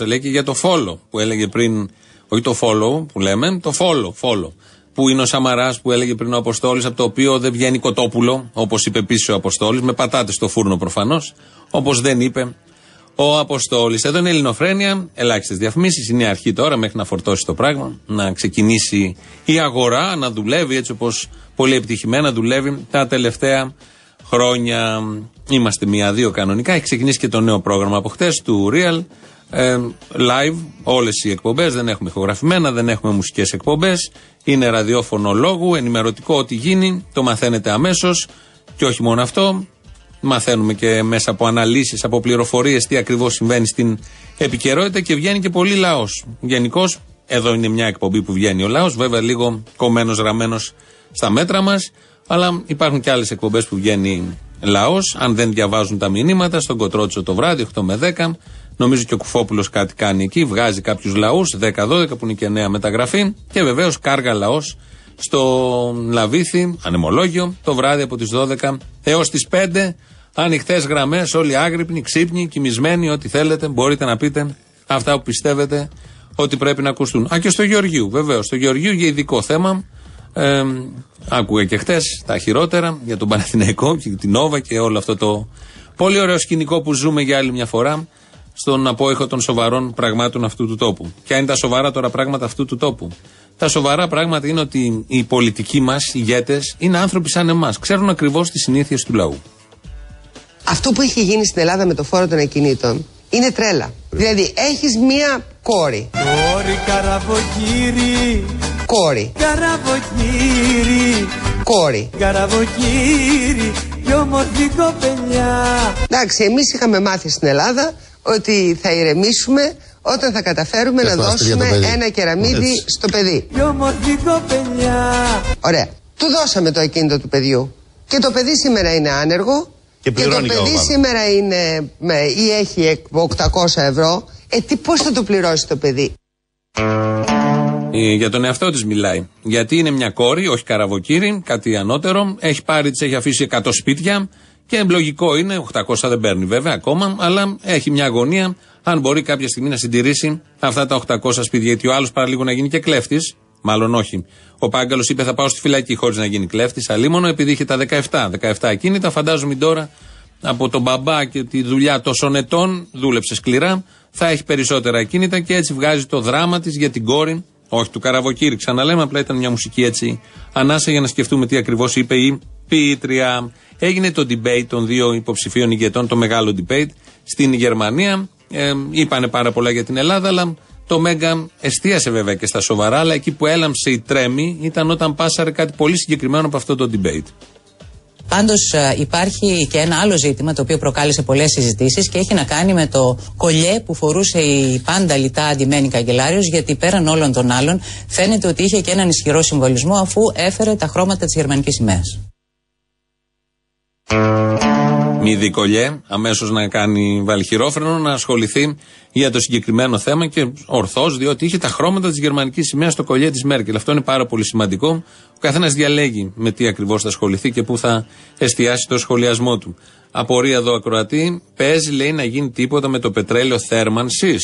Ελληνική γλώσσα λέει και για το follow που έλεγε πριν. Όχι το follow που λέμε, το follow, follow. Που είναι ο Σαμαράς που έλεγε πριν ο Αποστόλης, από το οποίο δεν βγαίνει κοτόπουλο, όπως είπε επίση ο Αποστόλης, με πατάτες στο φούρνο προφανώς, όπως δεν είπε ο Αποστόλης. Εδώ είναι η Ελληνοφρένεια, ελάχιστες διαφημίσεις. Είναι η αρχή τώρα μέχρι να φορτώσει το πράγμα, να ξεκινήσει η αγορά, να δουλεύει έτσι όπως πολύ επιτυχημένα δουλεύει τα τελευταία χρόνια. Είμαστε μία-δύο κανονικά. Έχει ξεκινήσει και το νέο πρόγραμμα από χτες του Real. Ε, live, όλες οι εκπομπές. Δεν έχουμε ηχογραφημένα, δεν έχουμε μουσικές εκπομπές. Είναι ραδιόφωνο λόγου, ενημερωτικό ό,τι γίνει. Το μαθαίνετε αμέσως. Και όχι μόνο αυτό. Μαθαίνουμε και μέσα από αναλύσεις, από πληροφορίες τι ακριβώς συμβαίνει στην επικαιρότητα και βγαίνει και πολύ λαός. Γενικώς, εδώ είναι μια εκπομπή που βγαίνει ο λαός, βέβαια λίγο κομμένος ραμμένο στα μέτρα μας. Αλλά υπάρχουν και άλλες εκπομπές που βγαίνει λαός. Αν δεν διαβάζουν τα μηνύματα, στον Κοτρότσο το βράδυ, 8 με 10. Νομίζω και ο Κουφόπουλος κάτι κάνει εκεί. Βγάζει κάποιους λαούς, 10-12 που είναι και νέα μεταγραφή. Και βεβαίως κάργα λαός στο Λαβίθι, ανεμολόγιο, το βράδυ από τις 12 έως τις 5. Ανοιχτές γραμμές, όλοι άγρυπνοι, ξύπνοι, κοιμισμένοι, ό,τι θέλετε. Μπορείτε να πείτε αυτά που πιστεύετε ότι πρέπει να ακουστούν. Α, και στο Γεωργίου, βεβαίως. Στο Γεωργίου για ειδικό θέμα. Ε, άκουγα και χτες τα χειρότερα για τον Παναθηναϊκό και την Νόβα και όλο αυτό το πολύ ωραίο σκηνικό που ζούμε για άλλη μια φορά στον απόϊχο των σοβαρών πραγμάτων αυτού του τόπου. Ποια είναι τα σοβαρά τώρα πράγματα αυτού του τόπου; Τα σοβαρά πράγματα είναι ότι οι πολιτικοί μας, οι ηγέτες, είναι άνθρωποι σαν εμάς. Ξέρουν ακριβώς τις συνήθειες του λαού. Αυτό που έχει γίνει στην Ελλάδα με το φόρο των ακινήτων είναι τρέλα. Δηλαδή, έχεις μία κόρη. Κόρη καραβοκύρι. Κόρη. Καραβοκύρι. Κόρη. Καραβοκύρι. Και όμορφη κοπελιά. Εντάξει, εμείς είχαμε μάθει στην Ελλάδα ότι θα ηρεμήσουμε όταν θα καταφέρουμε να δώσουμε ένα κεραμίδι Έτσι. στο παιδί. Και όμορφη κοπελιά. Ωραία. Του δώσαμε το ακίνητο του παιδιού. Και το παιδί σήμερα είναι άνεργο. Και το πληρώνει και ο παιδί Παπα. σήμερα είναι με, ή έχει εκ- 800 ευρώ. Ε, τι, πώς θα το πληρώσει το παιδί; Ε, Για τον εαυτό της μιλάει. Γιατί είναι μια κόρη, όχι καραβοκύρη, κάτι ανώτερο. Έχει πάρει, της έχει αφήσει 100 σπίτια. Και λογικό είναι, 800 δεν παίρνει βέβαια ακόμα, αλλά έχει μια αγωνία αν μπορεί κάποια στιγμή να συντηρήσει αυτά τα 800 σπίτια. Γιατί ο άλλος παραλίγο να γίνει και κλέφτης. Μάλλον όχι. Ο Πάγκαλος είπε θα πάω στη φυλακή χωρίς να γίνει κλέφτης. Αλίμονο επειδή είχε τα 17. 17 ακίνητα. Φαντάζομαι τώρα από τον μπαμπά και τη δουλειά τόσων ετών, δούλεψε σκληρά, θα έχει περισσότερα ακίνητα και έτσι βγάζει το δράμα της για την κόρη, όχι του Καραβοκύρη. Ξαναλέμε, απλά ήταν μια μουσική έτσι ανάσα για να σκεφτούμε τι ακριβώς είπε η ποιήτρια. Έγινε το debate των δύο υποψηφίων ηγετών, το μεγάλο debate στην Γερμανία. Ε, είπανε πάρα πολλά για την Ελλάδα, αλλά το Μέγκα εστίασε βέβαια και στα σοβαρά, αλλά εκεί που έλαμψε η τρέμη ήταν όταν πάσαρε κάτι πολύ συγκεκριμένο από αυτό το debate. Πάντως υπάρχει και ένα άλλο ζήτημα το οποίο προκάλεσε πολλές συζητήσεις και έχει να κάνει με το κολλιέ που φορούσε η πάντα λιτά αντιμένη καγκελάριος, γιατί πέραν όλων των άλλων φαίνεται ότι είχε και έναν ισχυρό συμβολισμό αφού έφερε τα χρώματα της γερμανικής σημαίας. Μη δικολιέ, αμέσως να κάνει βάλει χειρόφρενο, να ασχοληθεί για το συγκεκριμένο θέμα και ορθώς, διότι είχε τα χρώματα της γερμανικής σημαίας στο κολλιέ της Μέρκελ. Αυτό είναι πάρα πολύ σημαντικό. Ο καθένας διαλέγει με τι ακριβώς θα ασχοληθεί και πού θα εστιάσει το σχολιασμό του. Απορία εδώ ακροατή, παίζει λέει να γίνει τίποτα με το πετρέλαιο θέρμανση.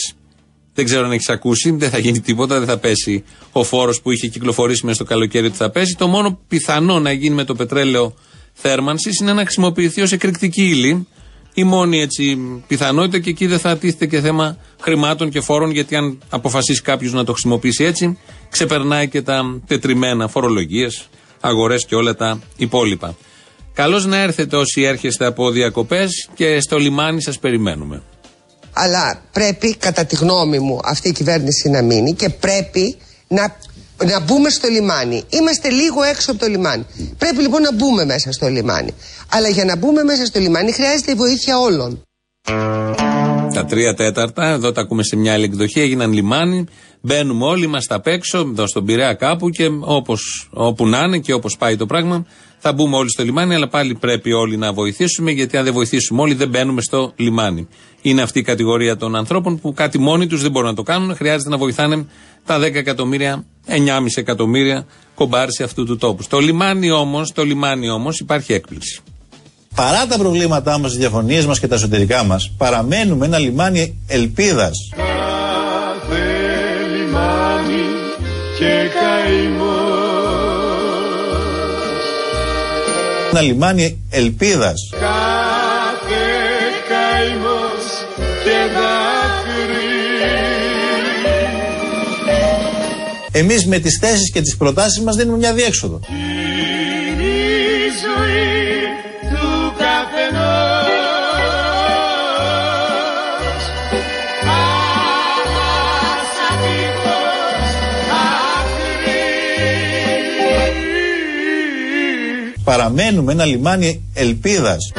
Δεν ξέρω αν έχεις ακούσει, δεν θα γίνει τίποτα, δεν θα πέσει ο φόρος που είχε κυκλοφορήσει μέσα στο καλοκαίρι ότι θα πέσει. Το μόνο πιθανό να γίνει με το πετρέλαιο θέρμανσης είναι να χρησιμοποιηθεί ως εκρηκτική ύλη. Η μόνη έτσι πιθανότητα και εκεί δεν θα τίθεται και θέμα χρημάτων και φόρων, γιατί αν αποφασίσει κάποιος να το χρησιμοποιήσει έτσι, ξεπερνάει και τα τετριμένα φορολογίες, αγορές και όλα τα υπόλοιπα. Καλώς να έρθετε όσοι έρχεστε από διακοπές και στο λιμάνι σας περιμένουμε. Αλλά πρέπει, κατά τη γνώμη μου, αυτή η κυβέρνηση να μείνει και πρέπει να να μπούμε στο λιμάνι. Είμαστε λίγο έξω από το λιμάνι. Πρέπει λοιπόν να μπούμε μέσα στο λιμάνι. Αλλά για να μπούμε μέσα στο λιμάνι χρειάζεται η βοήθεια όλων. Τα τρία τέταρτα, εδώ τα ακούμε σε μια άλλη εκδοχή, έγιναν λιμάνι. Μπαίνουμε όλοι, είμαστε απ' έξω, εδώ στον Πειραιά κάπου και όπως, όπου να είναι και όπως πάει το πράγμα, θα μπούμε όλοι στο λιμάνι. Αλλά πάλι πρέπει όλοι να βοηθήσουμε, γιατί αν δεν βοηθήσουμε όλοι, δεν μπαίνουμε στο λιμάνι. Είναι αυτή η κατηγορία των ανθρώπων που κάτι μόνοι τους δεν μπορούν να το κάνουν. Χρειάζεται να βοηθάνε τα 10 εκατομμύρια, 9,5 εκατομμύρια κομπάρση αυτού του τόπου. Στο λιμάνι όμως, το λιμάνι όμως υπάρχει έκπληξη. Παρά τα προβλήματά μας, τις διαφωνίες μας και τα εσωτερικά μας, παραμένουμε ένα λιμάνι ελπίδας. Κάθε λιμάνι και καημός Ένα λιμάνι ελπίδας. Εμείς με τις θέσεις και τις προτάσεις μας δίνουμε μια διέξοδο. Είναι η ζωή του καθενός Αχ, αδίχως άκρη Παραμένουμε ένα λιμάνι ελπίδας.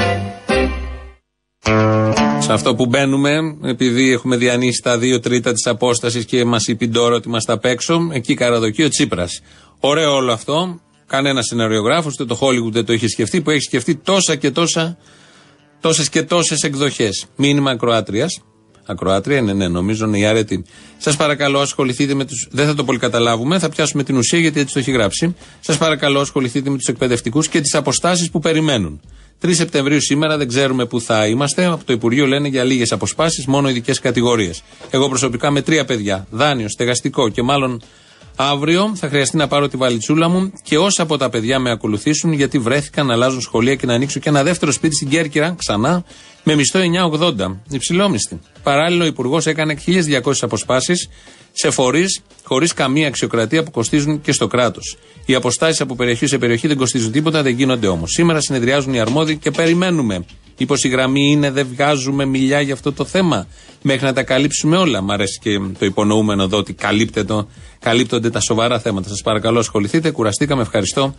Σε αυτό που μπαίνουμε, επειδή έχουμε διανύσει τα δύο τρίτα της απόστασης και μας είπε τώρα ότι είμαστε απ' έξω, εκεί καραδοκεί ο Τσίπρας. Ωραίο όλο αυτό. Κανένας σεναριογράφο, ούτε το Hollywood δεν το είχε σκεφτεί, που έχει σκεφτεί τόσα και τόσα, τόσες και τόσες εκδοχές. Μήνυμα ακροάτριας. Ακροάτρια είναι, ναι, νομίζω είναι η αρέτη. Σας παρακαλώ, ασχοληθείτε με του. Δεν θα το πολύ καταλάβουμε, θα πιάσουμε την ουσία γιατί έτσι το έχει γράψει. Σας παρακαλώ, ασχοληθείτε με τους εκπαιδευτικούς και τις αποστάσεις που περιμένουν. 3 Σεπτεμβρίου σήμερα δεν ξέρουμε πού θα είμαστε. Από το Υπουργείο λένε για λίγες αποσπάσεις, μόνο ειδικές κατηγορίες. Εγώ προσωπικά με τρία παιδιά, δάνειο, στεγαστικό και μάλλον αύριο θα χρειαστεί να πάρω τη βαλιτσούλα μου και όσα από τα παιδιά με ακολουθήσουν γιατί βρέθηκαν να αλλάζουν σχολεία και να ανοίξω και ένα δεύτερο σπίτι στην Κέρκυρα ξανά με μισθό 9,80. Υψηλόμισθη. Παράλληλο, ο Υπουργός έκανε 1.200 αποσπάσεις σε φορείς χωρίς καμία αξιοκρατία που κοστίζουν και στο κράτος. Οι αποστάσεις από περιοχή σε περιοχή δεν κοστίζουν τίποτα, δεν γίνονται όμως. Σήμερα συνεδριάζουν οι αρμόδιοι και περιμένουμε. Μήπω η γραμμή είναι δεν βγάζουμε μιλιά για αυτό το θέμα μέχρι να τα καλύψουμε όλα. Μ' αρέσει και το υπονοούμενο εδώ ότι καλύπτεται, καλύπτονται τα σοβαρά θέματα. Σας παρακαλώ ασχοληθείτε, κουραστήκαμε, ευχαριστώ.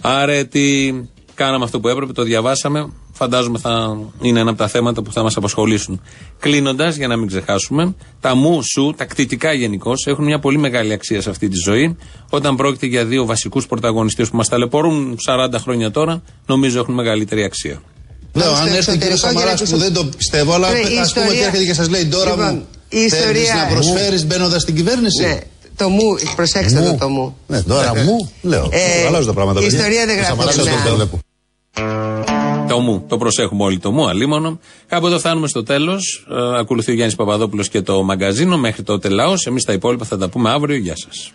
Άρετη, κάναμε αυτό που έπρεπε, το διαβάσαμε. Φαντάζομαι θα είναι ένα από τα θέματα που θα μας απασχολήσουν. Κλείνοντας, για να μην ξεχάσουμε, τα μου, σου, τα κτητικά γενικώ έχουν μια πολύ μεγάλη αξία σε αυτή τη ζωή. Όταν πρόκειται για δύο βασικούς πρωταγωνιστές που μας ταλαιπωρούν 40 χρόνια τώρα, νομίζω έχουν μεγαλύτερη αξία. Λέω, αν έρθει ο κύριος Σαμαράς που δεν το πιστεύω, αλλά ας πούμε ότι έρχεται και σας λέει τώρα Λοιπόν, μου. η ιστορία- Θέλεις να προσφέρεις μπαίνοντας στην κυβέρνηση; Ναι, το μου, προσέξτε το το μου. Ναι, τώρα μου, λέω. Ε, Αλλάζουν τα πράγματα. η παιδιά. ιστορία δεν Ο γράφει Σαμαράς πουθενά. δεν το βλέπω. Το μου, το προσέχουμε όλοι το μου, αλίμονο. Κάπου εδώ φτάνουμε στο τέλος. Ε, ακολουθεί ο Γιάννης Παπαδόπουλος και το μαγκαζίνο. Μέχρι τότε λαός. Εμείς τα υπόλοιπα θα τα πούμε αύριο. Γεια σας.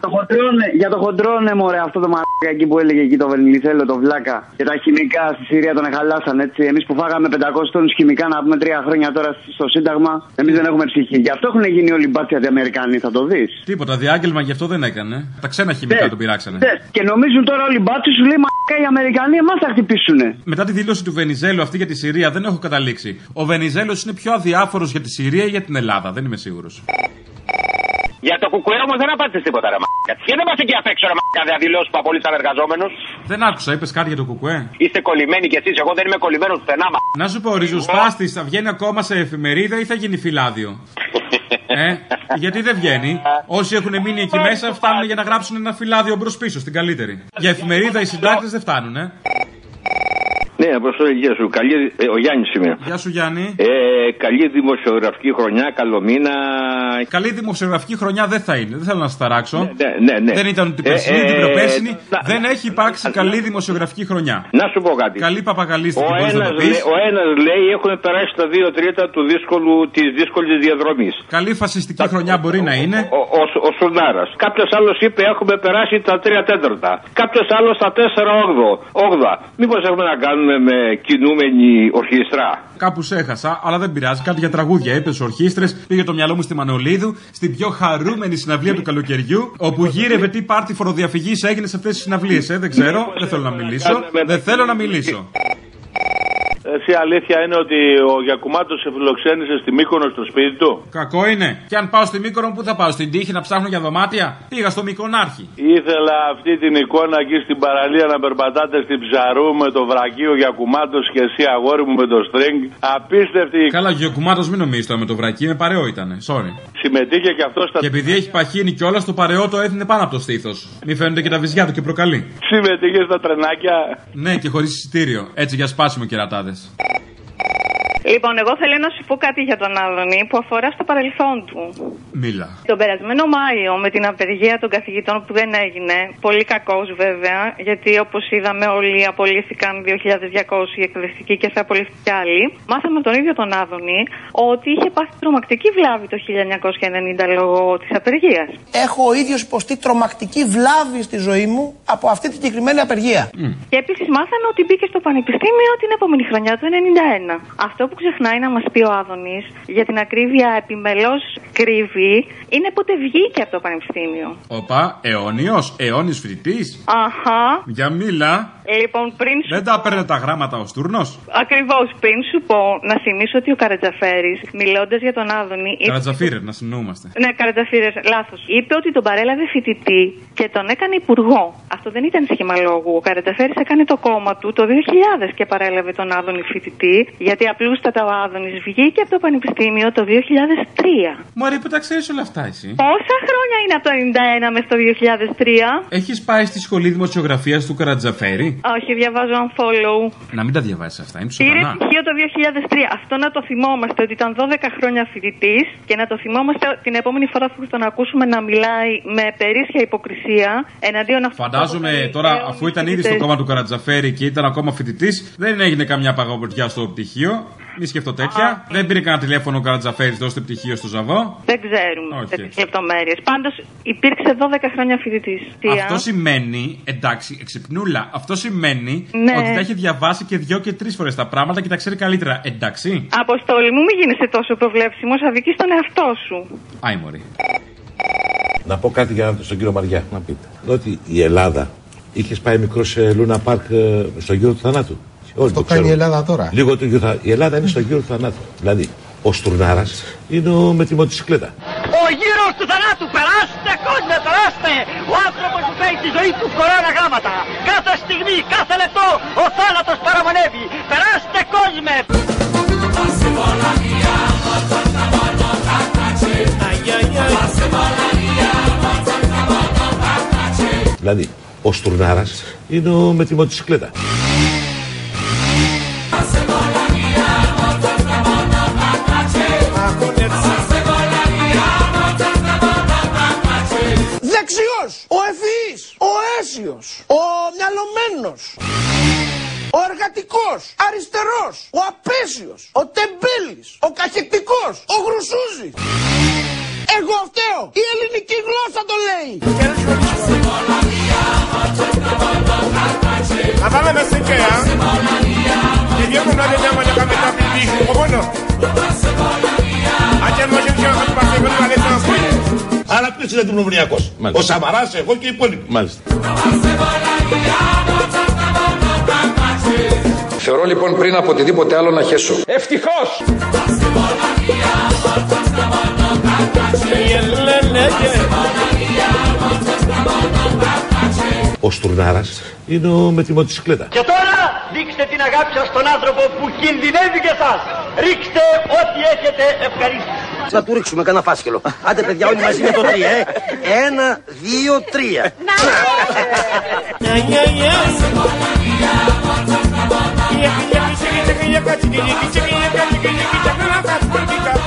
Το χοντρόνε, για το χοντρόνε, μωρέ, αυτό το μαλάκα εκεί που έλεγε εκεί το Βενιλιθέλο, το βλάκα. Και τα χημικά στη Συρία τον εχαλάσαν έτσι. Εμείς που φάγαμε 500 τόνους χημικά να πούμε τρία χρόνια τώρα στο Σύνταγμα, εμείς δεν έχουμε ψυχή. Γι' αυτό έχουν γίνει όλοι οι μπάτσοι αντιαμερικανοί, θα το δεις. Τίποτα, διάγγελμα γι' αυτό δεν έκανε. Τα ξένα χημικά τον πειράξανε. Και νομίζουν τώρα όλοι οι μπάτσοι σου λέει Μαλάκα οι Αμερικανοί εμάς θα χτυπήσουνε. Μετά τη δήλωση του Βενιζέλου αυτή για τη Συρία δεν έχω καταλήξει. Ο Βενιζέλος είναι πιο αδιάφορος για τη Συρία ή για την Ελλάδα, δεν είμαι σίγουρος. Για το κουκουέ όμως δεν απάντησες τίποτα, ρε μαλάκα. Και δεν μας εκεί απ' έξω, ρε μαλάκα, διαδηλώσει που απολύσαν εργαζόμενου. Δεν άκουσα, είπες κάτι για το κουκουέ. Είστε κολλημένοι κι εσείς, εγώ δεν είμαι κολλημένος πουθενά, μα. Να σου πω, ο ριζοσπάστη θα βγαίνει ακόμα σε εφημερίδα ή θα γίνει φυλάδιο; ε, γιατί δεν βγαίνει. Όσοι έχουν μείνει εκεί μέσα φτάνουν για να γράψουν ένα φυλάδιο μπρος πίσω στην καλύτερη. Για εφημερίδα οι συντάκτες δεν φτάνουν, ε. Ναι, Αποστόλη, γεια σου. Καλή, ε, ο Γιάννης είμαι. Γεια σου Γιάννη. Ε, καλή δημοσιογραφική χρονιά, καλό μήνα. Καλή δημοσιογραφική χρονιά δεν θα είναι. Δεν θέλω να σας ταράξω. Ναι, ναι, ναι. Δεν ήταν την Ε, περσινή, ε, την προπέρσινη. να- δεν έχει υπάρξει καλή δημοσιογραφική χρονιά. Να σου πω κάτι. Καλή παπαγαλίστικη Ο μπορείς να ένας, το πεις. λέει, ο ένας λέει έχουν περάσει τα δύο τρίτα του δύσκολου, της δύσκολης διαδρομής. Καλή φασιστική χρονιά μπορεί να είναι. Ο, ο, ο Σουρνάρας. Κάποιος άλλος είπε έχουμε περάσει τα τρία τέταρτα. Κάποιος άλλος τα τέσσερα όγδο, όγδα. Μήπως έχουμε να κάνουμε με κινούμενη ορχήστρα. Κάπου σε έχασα, αλλά δεν πειράζει. Κάτι για τραγούδια είπε στου ορχήστρες. Πήγε το μυαλό μου στη Μανολίδου, στην πιο χαρούμενη συναυλία του καλοκαιριού, όπου γύρευε τι πάρτι φοροδιαφυγής έγινε σε αυτές τις συναυλίες. Ε, δεν ξέρω, δεν θέλω να μιλήσω. Δεν θέλω να μιλήσω. Εσύ αλήθεια είναι ότι ο Γιακουμάτος σε φιλοξένησε στη Μύκονο στο σπίτι του; Κακό είναι. Και αν πάω στη Μύκονο, πού θα πάω, στην τύχη να ψάχνω για δωμάτια; Πήγα στο Μικονάρχη. Ήθελα αυτή την εικόνα εκεί στην παραλία να περπατάτε στην ψαρού με το βρακείο Γιακουμάτος και εσύ αγόρι μου με το στριγκ. Απίστευτη. Καλά, Γιωκουμάτο μην νομίζεις τώρα με το βρακί, είναι παρεό ήτανε. Sorry. Συμμετείχε και αυτός στα. Και επειδή έχει παχύνει κιόλας το παρεό το έθινε πάνω από το στήθος. Μην φαίνονται και τα βυζιά του και προκαλεί. Συμμετείχε στα τρενάκια. Ναι, και χωρίς εισιτήριο. Έτσι για σπάσιμο κερατάδες. guys. Λοιπόν, εγώ θέλω να σου πω κάτι για τον Άδωνη που αφορά στο παρελθόν του. Μίλα. Τον περασμένο Μάιο με την απεργία των καθηγητών που δεν έγινε, πολύ κακός βέβαια, γιατί όπως είδαμε όλοι απολύθηκαν 2.200 οι εκπαιδευτικοί και θα απολυθεί κι άλλοι. Μάθαμε από τον ίδιο τον Άδωνη ότι είχε πάθει τρομακτική βλάβη το 1990 λόγω της απεργίας. Έχω ο ίδιος υποστεί τρομακτική βλάβη στη ζωή μου από αυτή την συγκεκριμένη απεργία. Και επίσης μάθαμε ότι μπήκε στο πανεπιστήμιο την επόμενη χρονιά, το 91. Αυτό που ξεχνάει να μας πει ο Άδωνης, για την ακρίβεια επιμελώς κρύβει, είναι πότε βγήκε από το πανεπιστήμιο. Οπα, αιώνιος, αιώνιο φοιτητής. Αχα. Για μίλα. Λοιπόν, πριν σου Δεν τα παίρνε τα γράμματα ο Στούρνος. Ακριβώς, πριν σου πω να θυμίσω ότι ο Καρατζαφέρης, μιλώντας για τον Άδωνη. είπε- Καρατζαφίρε, να συνοούμαστε. Ναι, Καρατζαφέρη, λάθος. Είπε ότι τον παρέλαβε φοιτητή και τον έκανε υπουργό. Αυτό δεν ήταν σχήμα λόγου. Ο Καρατζαφέρης έκανε το κόμμα του το 2000 και παρέλαβε τον Άδωνη φοιτητή, γιατί απλούστατα ο Άδωνη βγήκε από το πανεπιστήμιο το 2003. Μωρή, που τα ξέρεις όλα αυτά εσύ; Πόσα χρόνια είναι από το 91 μέχρι το 2003? Έχεις πάει στη σχολή δημοσιογραφίας του Καρατζαφέρη; Όχι, διαβάζω unfollow. Να μην τα διαβάσεις αυτά, είναι Πήρε ψωμανά. πτυχίο το 2003. Αυτό να το θυμόμαστε ότι ήταν 12 χρόνια φοιτητής και να το θυμόμαστε την επόμενη φορά που θα τον ακούσουμε να μιλάει με περίσσια υποκρισία εναντίον αυτού. Φαντάζομαι τώρα, αφού ήταν ήδη στο κόμμα του Καρατζαφέρη και ήταν ακόμα φοιτητής, δεν έγινε καμιά παγαποντιά στο πτυχίο. Μη σκεφτώ τέτοια. Δεν πήρε κανένα τηλέφωνο ο Καρατζαφέρη, δώστε πτυχίο στο Ζαβό. Δεν ξέρουμε Όχι, τέτοιες έτσι. λεπτομέρειες. Πάντως υπήρξε 12 χρόνια φοιτητής. Αυτό σημαίνει, εντάξει, εξυπνούλα, αυτό σημαίνει Ναι. ότι τα έχει διαβάσει και δυο και τρεις φορές τα πράγματα και τα ξέρει καλύτερα. Εντάξει. Αποστόλη μου, μην γίνεσαι τόσο προβλέψιμος, αδικείς τον εαυτό σου. Άι, μωρή. Να πω κάτι για να- στον κύριο Μαριά. Να πείτε. Ότι η Ελλάδα είχε πάει μικρό σε Λούνα Πάρκ ε, στο γύρο του θανάτου. Όλοι Το το κάνει η ξέρουμε. Ελλάδα τώρα. Λίγο το γύρο θα- Η Ελλάδα είναι στο γύρο του θανάτου. Δηλαδή, ο Στουρνάρας είναι ο με τη μοτοσυκλέτα. Ο γύρος του θανάτου, περάστε κόσμο, περάστε! Ο άνθρωπος που φέρει τη ζωή του κορώνα γράμματα. Κάθε στιγμή, κάθε λεπτό, ο θάνατος παραμονεύει. Περάστε κόσμε! Δηλαδή, ο Στουρνάρας είναι ο με τη μοτοσυκλέτα. Αριστερός, ο απέσιος, ο τεμπέλης, ο καχεκτικός, ο γρουσούζης. Εγώ φταίω, η ελληνική γλώσσα το λέει. Να πάμε με σικέα. Και διότι να δεν διάμα να κάνουμε τα πιμπή. Κομόνο. Αν και αν όχι να μας πάσει με την αλήθεια Άρα ποιος είναι αντιμνημονιακό. Ο Σαμαράς, εγώ και οι υπόλοιποι. Μάλιστα. Θεωρώ λοιπόν πριν από οτιδήποτε άλλο να χέσω. Ευτυχώς! Λένε Ο Στουρνάρας είναι ο με τη μοτοσυκλέτα. Και τώρα δείξτε την αγάπη σας στον άνθρωπο που κινδυνεύει και εσάς. Ρίξτε ό,τι έχετε ευχαρίστηση. Να του ρίξουμε κανένα φάσκελο. Άντε παιδιά όλοι μαζί με το τρία, ε. Ένα, δύο, τρία. yaka chiki yaka chiki yaka chiki yaka chiki yaka chiki yaka chiki yaka chiki yaka